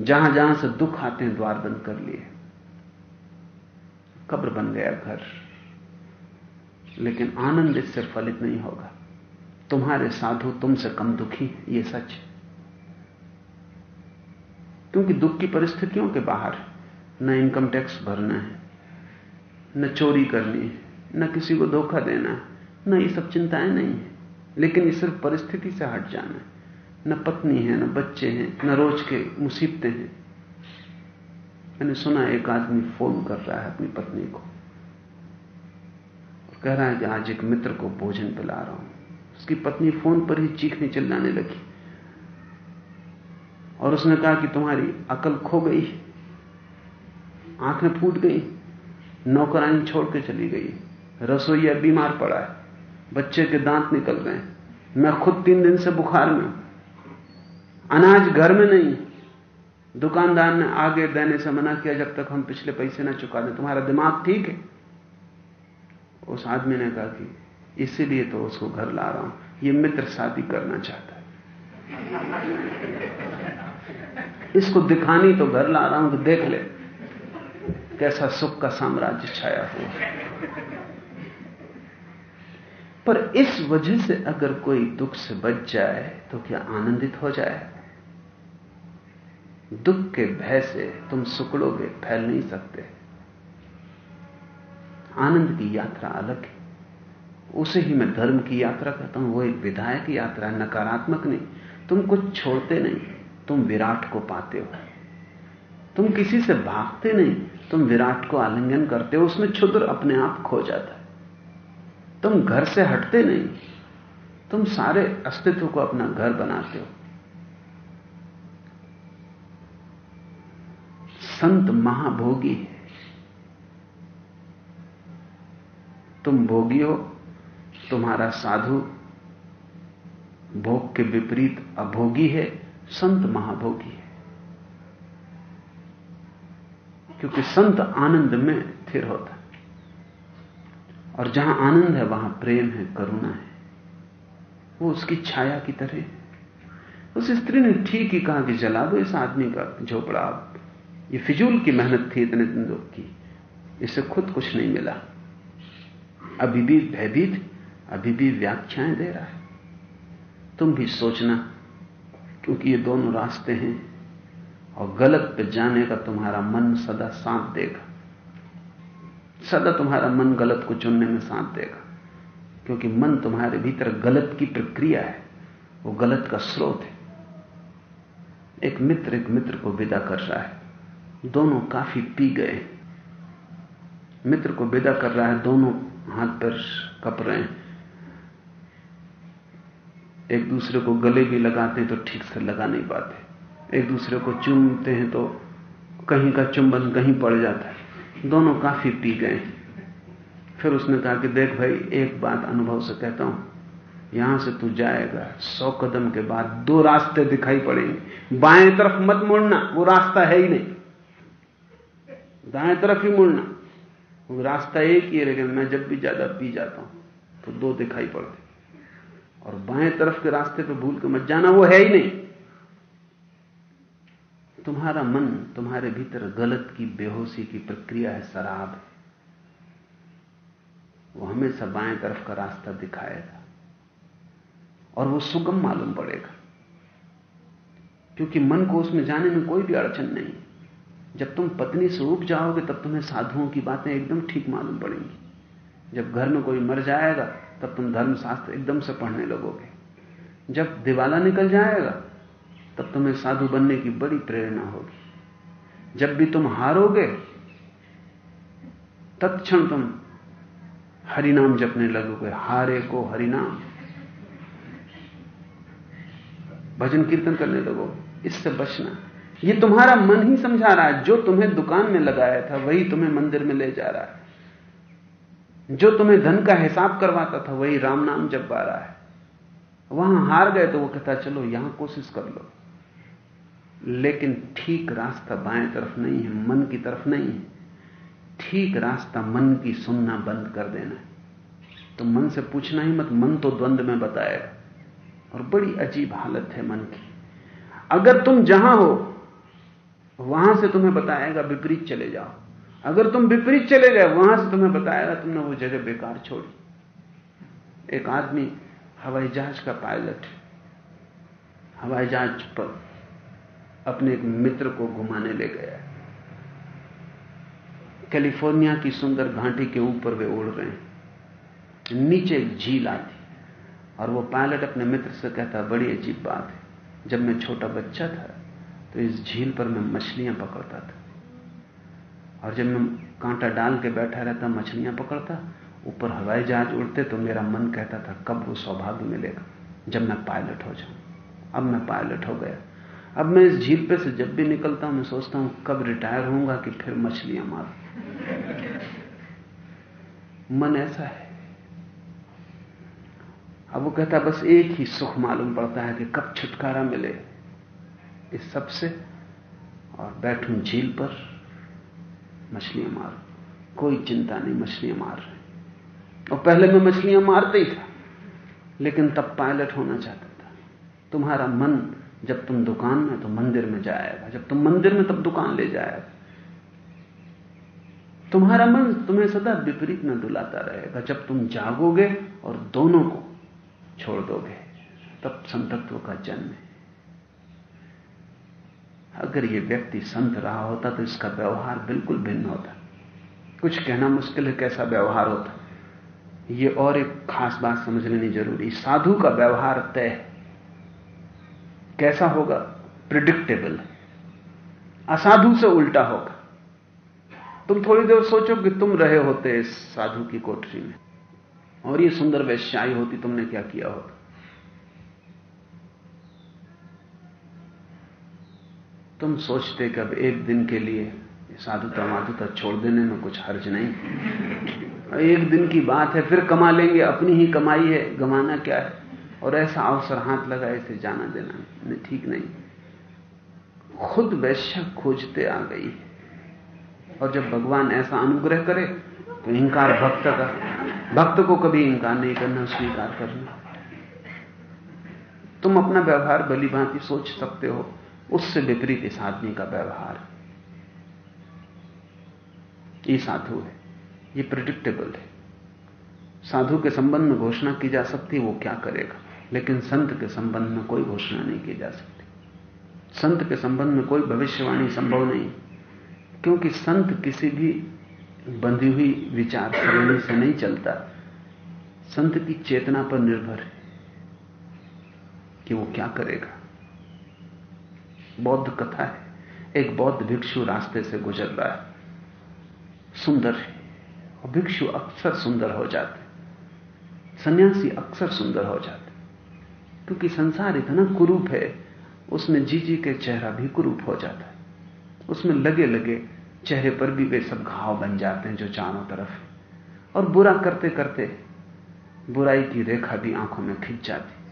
जहाँ जहाँ से दुख आते हैं, द्वार बंद कर लिए। कब्र बन गया घर। लेकिन आनंद इससे फलित नहीं होगा। तुम्हारे साधु तुमसे कम दुखी ये सच। है क्योंकि दुख की परिस्थितियों के बाहर न इनकम टैक्स भरना है, न चोरी करनी है, न किसी को धोखा देना है, न ये सब चिंताएँ नहीं है। लेकिन ये सिर्फ़ परिस्थिति से हट जाना है। न पत्नी है, न बच्चे हैं, न रोज के मुसीबतें हैं। मैंने सुना एक आदमी फ़ोन कर रहा है अपनी पत्नी को। कह रहा है कि आज एक मित्र को भोजन पिला रहा हूँ। उसकी पत्नी फ़ोन पर ही चीखने चिल्लाने लगी। और उसने कहा कि तुम्हारी अकल खो गई, आँखें फूट गई, नौकरानी छोड़ के चली गई। रसोईया बीमार पड़ा है, बच्चे के दांत निकल गए। मैं खुद तीन दिन से बुखार में हूँ। अनाज घर में नहीं दुकानदार ने आगे देने से मना किया, जब तक हम पिछले पैसे ना चुका दें। तुम्हारा दिमाग ठीक है? उस आदमी ने कहा कि इसीलिए तो उसको घर ला रहा हूँ। ये मित्र शादी करना चाहता है। इसको दिखानी तो घर ला रहा हूँ कि देख ले कैसा सुख का साम्राज्य छाया हुआ पर इस वजह से अगर कोई दुख से बच जाए तो क्या आनंदित हो जाए? दुख के भय से तुम सुकड़ोगे फैल नहीं सकते। आनंद की यात्रा अलग है। उसे ही मैं धर्म की यात्रा कहता हूँ, वो एक विधायक यात्रा है, नकारात्मक नहीं। तुम कुछ छोड़ते नहीं तुम विराट को पाते हो। तुम किसी से भागते नहीं, तुम विराट को आलिंगन करते हो, उसमें क्षुद्र अपने आप खो जाता है। तुम घर से हटते नहीं, तुम सारे अस्तित्व को अपना घर बनाते हो। संत महाभोगी है। तुम भोगी हो, तुम्हारा साधु भोग के विपरीत अभोगी है, संत महाभोगी है। क्योंकि संत आनंद में स्थिर होता है। और जहाँ आनंद है, वहाँ प्रेम है, करुणा है। वो उसकी छाया की तरह उस स्त्री ने ठीक ही कहा कि जला दो इस आदमी का झोपड़ा ये फिजूल की मेहनत थी इतने दिन की। इससे खुद कुछ नहीं मिला। अभी भी भयभीत, अभी भी व्याख्याएँ दे रहा है। तुम भी सोचना, क्योंकि ये दोनों रास्ते हैं और गलत पे जाने का तुम्हारा मन सदा साथ देगा। सदा तुम्हारा मन गलत को चुनने में साथ देगा, क्योंकि मन तुम्हारे भीतर गलत की प्रक्रिया है, वो गलत का स्रोत है। एक मित्र एक मित्र को विदा कर रहा है। दोनों काफ़ी पी गए। मित्र को विदा कर रहा है, दोनों हाथ पर कप रहे हैं। एक दूसरे को गले भी लगाते हैं तो ठीक से लगा नहीं पाते। एक दूसरे को चूमते हैं तो कहीं का चुंबन कहीं पड़ जाता है। दोनों काफ़ी पी गए। फिर उसने कहा कि देख भाई, एक बात अनुभव से कहता हूँ, यहाँ से तू जाएगा। सौ कदम के बाद दो रास्ते दिखाई पड़ेंगे। बाएँ तरफ़ मत मुड़ना, वो रास्ता है ही नहीं। दाएँ तरफ़ ही मुड़ना। रास्ता एक ही है, लेकिन मैं जब भी ज़्यादा पी जाता हूँ तो दो दिखाई पड़ते। और बाएँ तरफ़ के रास्ते पे भूल के मत जाना, वो है ही नहीं। तुम्हारा मन तुम्हारे भीतर गलत की, बेहोशी की प्रक्रिया है, शराब है। वो हमेशा बाएँ तरफ़ का रास्ता दिखाएगा। और वो सुगम मालूम पड़ेगा। क्योंकि मन को उसमें जाने में कोई भी अड़चन नहीं। जब तुम पत्नी से उब जाओगे, तब तुम्हें साधुओं की बातें एकदम ठीक मालूम पड़ेंगी। जब घर में कोई मर जाएगा, तब तुम धर्मशास्त्र एकदम से पढ़ने लगोगे। जब दिवाला निकल जाएगा, तब तुम्हें साधु बनने की बड़ी प्रेरणा होगी। जब भी तुम हारोगे, तत्क्षण तुम हरिनाम जपने लगोगे, हारे को हरिनाम। भजन कीर्तन करने लगोगे, इससे बचना। ये तुम्हारा मन ही समझा रहा है, जो तुम्हें दुकान में लगाया था, वही तुम्हें मंदिर में ले जा रहा है। जो तुम्हें धन का हिसाब करवाता था, वही राम नाम जब पा रहा है। वहाँ हार गए तो वो कहता, चलो, यहाँ कोशिश कर लो। लेकिन ठीक रास्ता बाएँ तरफ़ नहीं है, मन की तरफ़ नहीं है। ठीक रास्ता मन की सुनना बंद कर देना है। तो मन से पूछना ही मत, मन तो द्वंद में बताएगा। और बड़ी अजीब हालत है मन की। अगर तुम जहाँ हो वहाँ से तुम्हें बताएगा, विपरीत चले जाओ। अगर तुम विपरीत चले गए वहाँ से तुम्हें बताएगा, तुमने वो जगह बेकार छोड़ी। एक आदमी हवाई जहाज़ का पायलट हवाई जहाज़ पर अपने एक मित्र को घुमाने ले गया कैलिफ़ोर्निया की सुंदर घाटी के ऊपर वे उड़ रहे हैं। नीचे एक झील आती और वो पायलट अपने मित्र से कहता बड़ी अजीब बात है। जब मैं छोटा बच्चा था तो इस झील पर मैं मछलियाँ पकड़ता था। और जब मैं कांटा डाल के बैठा रहता, मछलियाँ पकड़ता, ऊपर हवाई जहाज़ उड़ते तो मेरा मन कहता था, कब वो सौभाग्य मिलेगा, जब मैं पायलट हो जाऊँ। अब मैं पायलट हो गया। अब मैं इस झील पे से जब भी निकलता हूँ, मैं सोचता हूँ, कब रिटायर होऊँगा कि फिर मछलियाँ मार? मन ऐसा है। अब वो कहता, बस एक ही सुख मालूम पड़ता है कि कब छुटकारा मिले। इस सबसे और बैठूं झील पर, मछलियाँ मार। कोई चिंता नहीं, मछलियाँ मार रहे और पहले मैं मछलियाँ मारते ही था, लेकिन तब पायलट होना चाहता था। तुम्हारा मन, जब तुम दुकान में तो मंदिर में जाएगा। जब तुम मंदिर में, तब दुकान ले जाएगा। तुम्हारा मन तुम्हें सदा विपरीत में डुलाता रहेगा। जब तुम जागोगे और दोनों को छोड़ दोगे, तब संतत्व का जन्म है। अगर यह व्यक्ति संत रहा होता तो इसका व्यवहार बिल्कुल भिन्न होता। कुछ कहना मुश्किल है, कैसा व्यवहार होता? यह और एक खास बात समझ लेनी ज़रूरी। साधु का व्यवहार तय कैसा होगा? प्रिडिक्टेबल असाधु से उल्टा होगा। तुम थोड़ी देर सोचो कि तुम रहे होते इस साधु की कोठरी में। और ये सुंदर वैश्याई होती, तुमने क्या किया होता? तुम सोचते कि अब एक दिन के लिए साधुता माधुता छोड़ देने में कुछ हर्ज नहीं? एक दिन की बात है, फिर कमा लेंगे, अपनी ही कमाई है गमाना क्या है? और ऐसा अवसर हाथ लगा इसे जाना देना ठीक नहीं। खुद वैश्य खोजते आ गई और जब भगवान ऐसा अनुग्रह करे तो इंकार भक्त का, भक्त को कभी इंकार नहीं करना, स्वीकार करना। तुम अपना व्यवहार भली भांति सोच सकते हो। उससे विपरीत इस आदमी का व्यवहार ये साधु है, ये प्रिडिक्टेबल है। साधु के संबंध में घोषणा की जा सकती, वो क्या करेगा? लेकिन संत के संबंध में कोई घोषणा नहीं की जा सकती। संत के संबंध में कोई भविष्यवाणी संभव नहीं। क्योंकि संत किसी भी बंधी हुई विचार सरणी से नहीं चलता। संत की चेतना पर निर्भर है कि वो क्या करेगा। बौद्ध कथा है। एक बौद्ध भिक्षु रास्ते से गुजर रहा है। सुंदर है। भिक्षु अक्सर सुंदर हो जाते सन्यासी अक्सर सुंदर हो जाते क्योंकि संसार इतना कुरूप है, उसमें जी जी के चेहरा भी कुरूप हो जाता है। उसमें लगे लगे चेहरे पर भी वे सब घाव बन जाते हैं जो चारों तरफ़ और बुरा करते करते बुराई की रेखा भी आँखों में खिंच जाती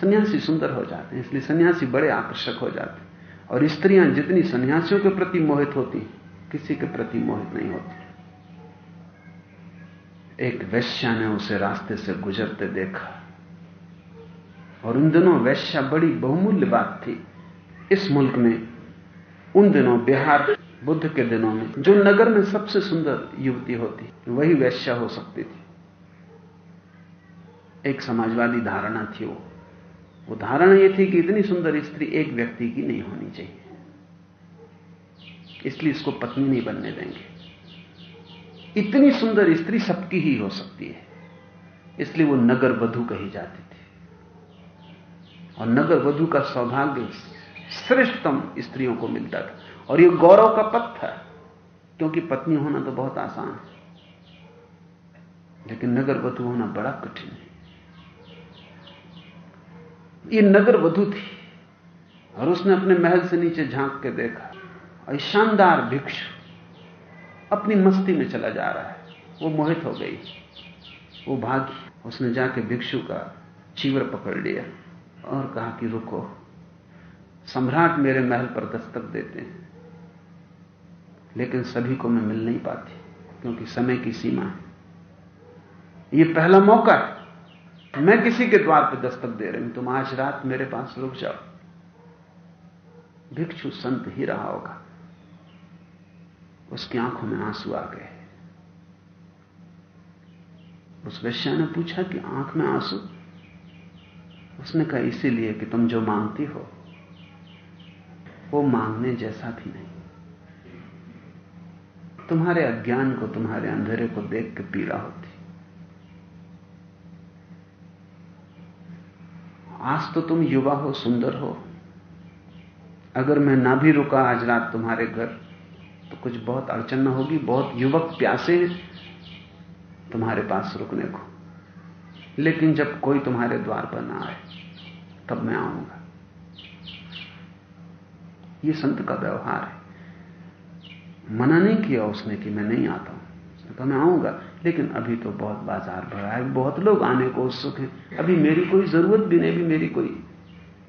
सन्यासी सुंदर हो जाते हैं, इसलिए सन्यासी बड़े आकर्षक हो जाते हैं। और स्त्रियाँ जितनी सन्यासियों के प्रति मोहित होती किसी के प्रति मोहित नहीं होती। एक वैश्या ने उसे रास्ते से गुजरते देखा। और उन दिनों वैश्या बड़ी बहुमूल्य बात थी। इस मुल्क में, उन दिनों बिहार, बुद्ध के दिनों में, जो नगर में सबसे सुंदर युवती होती, वही वैश्या हो सकती थी। एक समाजवादी धारणा थी वो। वो धारणा यह थी कि इतनी सुंदर स्त्री एक व्यक्ति की नहीं होनी चाहिए। इसलिए इसको पत्नी नहीं बनने देंगे। इतनी सुंदर स्त्री सबकी ही हो सकती है। इसलिए वो नगर वधु कही जाती थी। और नगर वधु का सौभाग्य श्रेष्ठतम स्त्रियों को मिलता था। और यह गौरव का पथ था, क्योंकि पत्नी होना तो बहुत आसान है। लेकिन नगर वधु होना बड़ा कठिन है। ये नगर वधु थी। और उसने अपने महल से नीचे झाँक के देखा, और शानदार भिक्षु अपनी मस्ती में चला जा रहा है। वो मोहित हो गई, वो भागी। उसने जाके भिक्षु का चीवर पकड़ लिया और कहा कि रुको, सम्राट मेरे महल पर दस्तक देते हैं, लेकिन सभी को मैं मिल नहीं पाती, क्योंकि समय की सीमा है। यह पहला मौका है। मैं किसी के द्वार पर दस्तक दे रही हूँ, तुम आज रात मेरे पास रुक जाओ। भिक्षु संत ही रहा होगा। उसकी आँखों में आँसू आ गए। उस वैश्या ने पूछा कि आँख में आँसू? उसने कहा, इसीलिए कि तुम जो मांगती हो, वो मांगने जैसा भी नहीं। तुम्हारे अज्ञान को, तुम्हारे अंधेरे को देख के पीड़ा होती आज तो तुम युवा हो, सुंदर हो। अगर मैं ना भी रुका आज रात तुम्हारे घर तो कुछ बहुत अड़चन न होगी, बहुत युवक प्यासे तुम्हारे पास रुकने को। लेकिन जब कोई तुम्हारे द्वार पर ना आए, तब मैं आऊँगा। ये संत का व्यवहार है। मना नहीं किया उसने कि मैं नहीं आता हूँ। तो मैं आऊँगा। लेकिन अभी तो बहुत बाज़ार भरा है। बहुत लोग आने को उत्सुक हैं। अभी मेरी कोई ज़रूरत भी नहीं, अभी मेरी कोई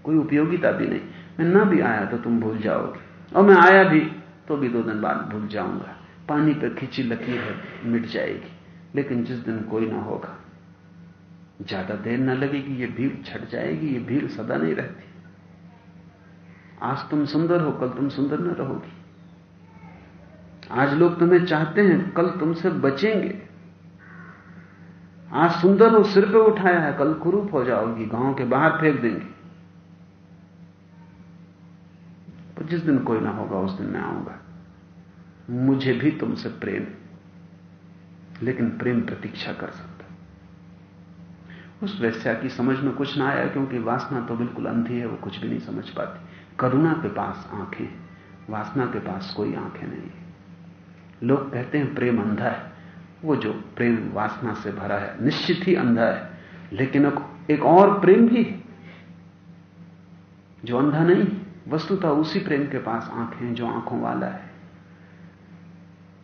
कोई उपयोगिता भी नहीं। मैं ना भी आया तो तुम भूल जाओगे। और मैं आया भी तो भी दो दिन बाद भूल जाऊँगा। पानी पर खिंची लकीर है, मिट जाएगी। लेकिन जिस दिन कोई ना होगा, ज़्यादा देर ना लगेगी, ये भीड़ छट जाएगी, ये भीड़ सदा नहीं रहती। आज तुम सुंदर हो, कल तुम सुंदर न रहोगी। आज लोग तुम्हें चाहते हैं, कल तुमसे बचेंगे। आज सुंदर हो सिर पे उठाया है, कल कुरूप हो जाओगी, गाँव के बाहर फेंक देंगे। पर जिस दिन कोई ना होगा, उस दिन मैं आऊँगा। मुझे भी तुमसे प्रेम, लेकिन प्रेम प्रतीक्षा कर सकता उस वैश्या की समझ में कुछ ना आया, क्योंकि वासना तो बिल्कुल अंधी है, वो कुछ भी नहीं समझ पाती। करुणा के पास आँखें वासना के पास कोई आँखें नहीं लोग कहते हैं, प्रेम अंधा है। वो जो प्रेम वासना से भरा है, निश्चित ही अंधा है, लेकिन एक और प्रेम भी है, जो अंधा नहीं, वस्तुतः उसी प्रेम के पास आँखें जो आँखों वाला है।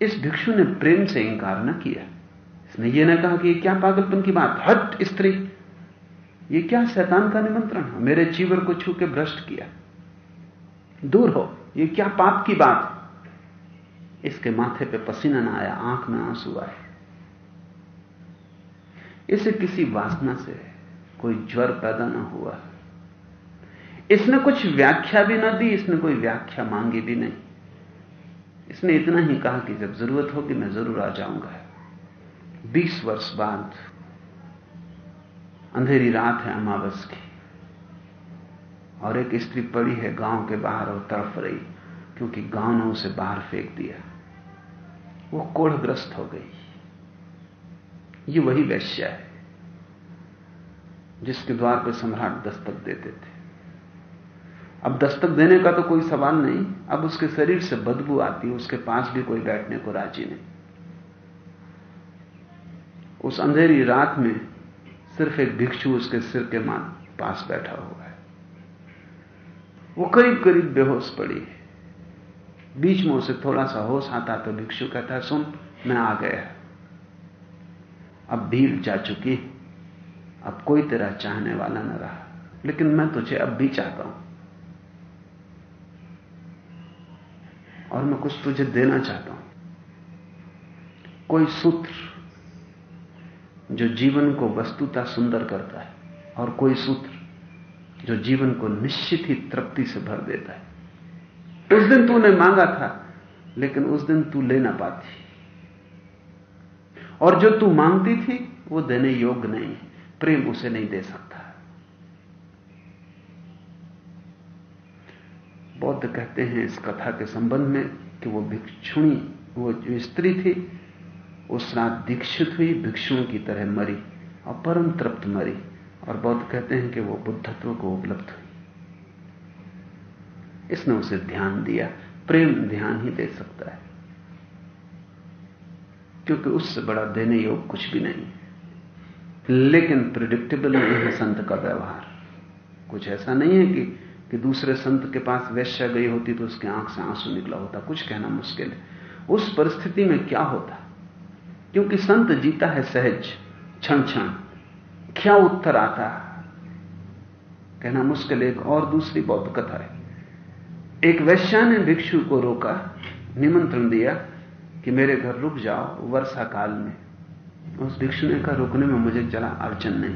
इस भिक्षु ने प्रेम से इंकार न किया। इसने यह ना कहा कि ये क्या पागलपन की बात, हट स्त्री, ये क्या शैतान का निमंत्रण है? मेरे चीवर को छू के भ्रष्ट किया। दूर हो, ये क्या पाप की बात? इसके माथे पे पसीना ना आया, आँख में आँसू आए। इसे किसी वासना से कोई ज्वर पैदा ना हुआ। इसने कुछ व्याख्या भी ना दी, इसने कोई व्याख्या मांगी भी नहीं। इसने इतना ही कहा कि जब ज़रूरत होगी मैं ज़रूर आ जाऊँगा। बीस वर्ष बाद अंधेरी रात है अमावस की, और एक स्त्री पड़ी है गाँव के बाहर और तड़फ रही, क्योंकि गाँव ने उसे बाहर फेंक दिया। वो कोढ़ग्रस्त हो गई। ये वही वैश्या है, जिसके द्वार पर सम्राट दस्तक देते थे। अब दस्तक देने का तो कोई सवाल नहीं, अब उसके शरीर से बदबू आती है, उसके पास भी कोई बैठने को राज़ी नहीं। उस अंधेरी रात में सिर्फ़ एक भिक्षु उसके सिर के मान पास बैठा हुआ है। वो करीब करीब बेहोश पड़ी है। बीच में उसे थोड़ा सा होश आता तो भिक्षु कहता है, सुन, मैं आ गया। अब भीड़ जा चुकी अब कोई तेरा चाहने वाला न रहा। लेकिन मैं तुझे अब भी चाहता हूँ। और मैं कुछ तुझे देना चाहता हूँ। कोई सूत्र जो जीवन को वस्तुता सुंदर करता है और कोई सूत्र जो जीवन को निश्चित ही तृप्ति से भर देता है। उस दिन तूने मांगा था, लेकिन उस दिन तू ले ना पाती। और जो तू मांगती थी, वो देने योग्य नहीं है। प्रेम उसे नहीं दे सकता। बौद्ध कहते हैं इस कथा के संबंध में कि वो भिक्षुणी, वो जो स्त्री थी, उस रात दीक्षित हुई, भिक्षुओं की तरह मरी और परम तृप्त मरी, और बौद्ध कहते हैं कि वो बुद्धत्व को उपलब्ध हुई। इसने उसे ध्यान दिया, प्रेम ध्यान ही दे सकता है। क्योंकि उससे बड़ा देने योग कुछ भी नहीं। लेकिन प्रिडिक्टेबल नहीं है संत का व्यवहार। कुछ ऐसा नहीं है कि कि दूसरे संत के पास वैश्य गई होती तो उसके आँख से आँसू निकला होता। कुछ कहना मुश्किल है। उस परिस्थिति में क्या होता? क्योंकि संत जीता है सहज क्षण क्षण क्या उत्तर आता? कहना मुश्किल एक और दूसरी बौद्ध कथा है। एक वैश्या ने भिक्षु को रोका, निमंत्रण दिया कि मेरे घर रुक जाओ, वर्षा काल में। उस भिक्षु ने कहा रुकने में मुझे जरा अड़चन नहीं।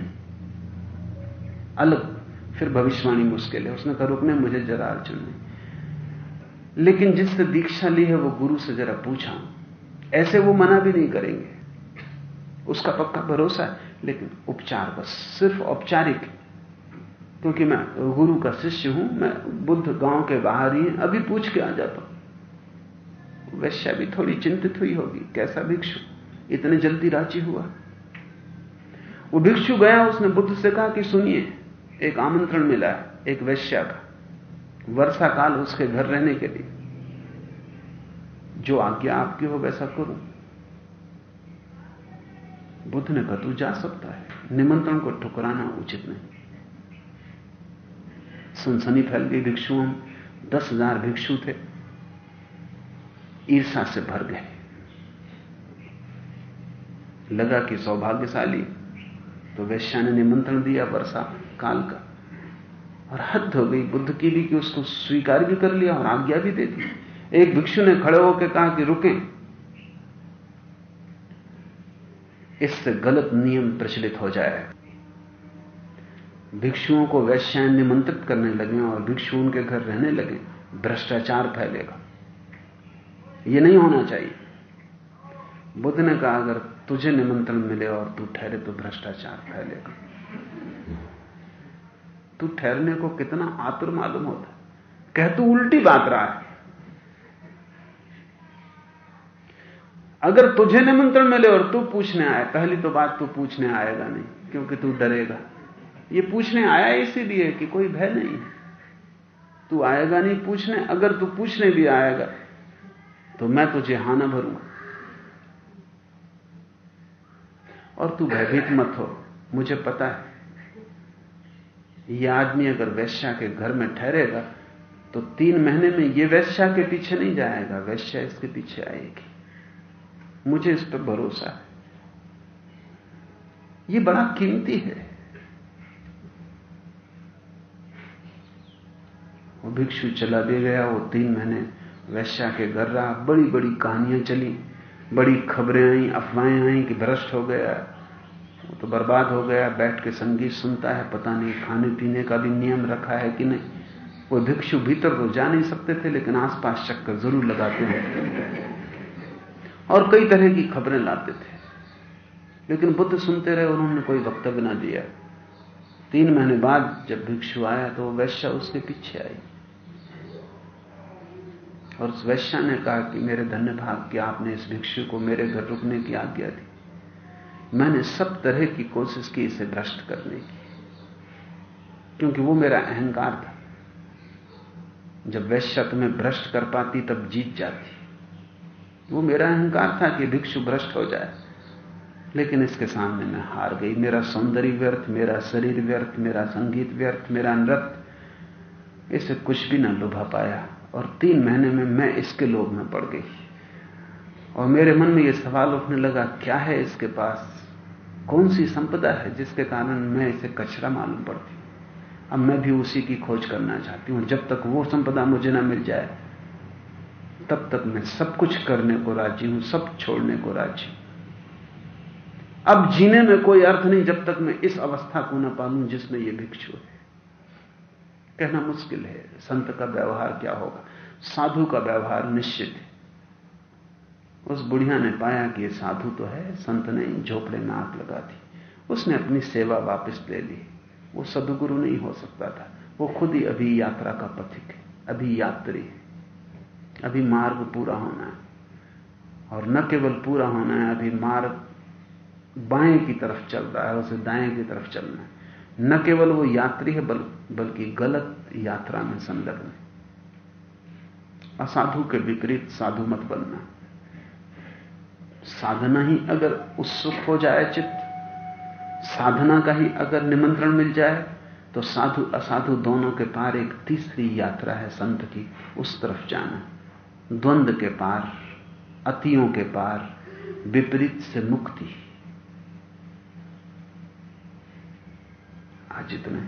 अलग, फिर भविष्यवाणी मुश्किल है। उसने कहा, रुकने में मुझे जरा अड़चन नहीं। लेकिन जिससे दीक्षा ली है, वो गुरु से जरा पूछा। ऐसे वो मना भी नहीं करेंगे। उसका पक्का भरोसा है, लेकिन उपचार बस, सिर्फ़ औपचारिक। क्योंकि मैं गुरु का शिष्य हूँ, मैं बुद्ध गाँव के बाहर ही, अभी पूछ के आ जाता हूँ। वैश्या भी थोड़ी चिंतित हुई होगी, कैसा भिक्षु? इतने जल्दी राज़ी हुआ। वो भिक्षु गया, उसने बुद्ध से कहा कि सुनिए, एक आमंत्रण मिला है, एक वैश्या का। वर्षा काल उसके घर रहने के लिए। जो आज्ञा आपकी हो, वैसा करूँ। बुद्ध ने कहा, तू जा सकता है। निमंत्रण को ठुकराना उचित नहीं। सनसनी फैल गई, भिक्षुओं दस हज़ार भिक्षु थे। ईर्षा से भर गए। लगा कि सौभाग्यशाली तो वैश्या ने निमंत्रण दिया वर्षा काल का। और हद हो गई, बुद्ध की भी कि उसको स्वीकार भी कर लिया और आज्ञा भी दे दी। एक भिक्षु ने खड़े होकर कहा कि रुकें। इससे गलत नियम प्रचलित हो जाए। भिक्षुओं को वैश्याएँ निमंत्रित करने लगे और भिक्षु उनके घर रहने लगे। भ्रष्टाचार फैलेगा। यह नहीं होना चाहिए। बुद्ध ने कहा, अगर तुझे निमंत्रण मिले और तू ठहरे तो भ्रष्टाचार फैलेगा। तू ठहरने को कितना आतुर मालूम होता है। कह तू उल्टी बात रहा है। अगर तुझे निमंत्रण मिले और तू पूछने आए पहली तो बात तू पूछने आएगा नहीं, क्योंकि तू डरेगा। ये पूछने आया इसीलिए कि कोई भय नहीं तू आएगा नहीं पूछने, अगर तू पूछने भी आएगा तो मैं तुझे हाँ ना भरूँगा। और तू भयभीत मत हो, मुझे पता है। यह आदमी अगर वैश्या के घर में ठहरेगा तो तीन महीने में यह वैश्या के पीछे नहीं जाएगा, वैश्या इसके पीछे आएगी। मुझे इस पर भरोसा है। यह बड़ा कीमती है। वो भिक्षु चला भी गया, वो तीन महीने वैश्या के घर रहा बड़ी बड़ी कहानियाँ चली, बड़ी खबरें आई, अफवाहें आई कि भ्रष्ट हो गया तो बर्बाद हो गया, बैठ के संगीत सुनता है, पता नहीं खाने पीने का भी नियम रखा है कि नहीं। वो भिक्षु भीतर तो जा नहीं सकते थे, लेकिन आसपास चक्कर ज़रूर लगाते हैं और कई तरह की खबरें लाते थे। लेकिन बुद्ध सुनते रहे, उन्होंने कोई वक्तव्य ना दिया। तीन महीने बाद जब भिक्षु आया तो वैश्या उसके पीछे आई। और उस वैश्या ने कहा कि मेरे धन्य भाग कि आपने इस भिक्षु को मेरे घर रुकने की आज्ञा दी। मैंने सब तरह की कोशिश की इसे भ्रष्ट करने की, क्योंकि वो मेरा अहंकार था। जब वैश्या तुम्हें भ्रष्ट कर पाती, तब जीत जाती। वो मेरा अहंकार था कि भिक्षु भ्रष्ट हो जाए, लेकिन इसके सामने मैं हार गई। मेरा सौंदर्य व्यर्थ, मेरा शरीर व्यर्थ, मेरा संगीत व्यर्थ, मेरा नृत्य, इसे कुछ भी ना लुभा पाया। और तीन महीने में मैं इसके लोभ में पड़ गई। और मेरे मन में यह सवाल उठने लगा, क्या है इसके पास? कौन सी संपदा है जिसके कारण मैं इसे कचरा मालूम पड़ती? अब मैं भी उसी की खोज करना चाहती हूँ। जब तक वो संपदा मुझे ना मिल जाए, तब तक मैं सब कुछ करने को राज़ी हूँ, सब छोड़ने को राज़ी अब जीने में कोई अर्थ नहीं जब तक मैं इस अवस्था को ना पालूं जिसमें यह भिक्षु है। कहना मुश्किल है। संत का व्यवहार क्या होगा? साधु का व्यवहार निश्चित है। उस बुढ़िया ने पाया कि ये साधु तो है, संत ने झोपड़े में आग लगा दी। उसने अपनी सेवा वापस ले ली। वो सदगुरु नहीं हो सकता था। वो खुद ही अभी यात्रा का पथिक है, अभी यात्री है। अभी मार्ग पूरा होना है। और न केवल पूरा होना है, अभी मार्ग बाएँ की तरफ़ चल रहा है, उसे दाएँ की तरफ़ चलना है। न केवल वो यात्री है बल, बल्कि गलत यात्रा में संलग्न है। असाधु के विपरीत साधु मत बनना। साधना ही अगर उत्सुक हो जाए चित्त साधना का ही अगर निमंत्रण मिल जाए तो साधु असाधु दोनों के पार एक तीसरी यात्रा है संत की उस तरफ़ जाना। द्वंद के पार अतियों के पार विपरीत से मुक्ति। आज इतना ही।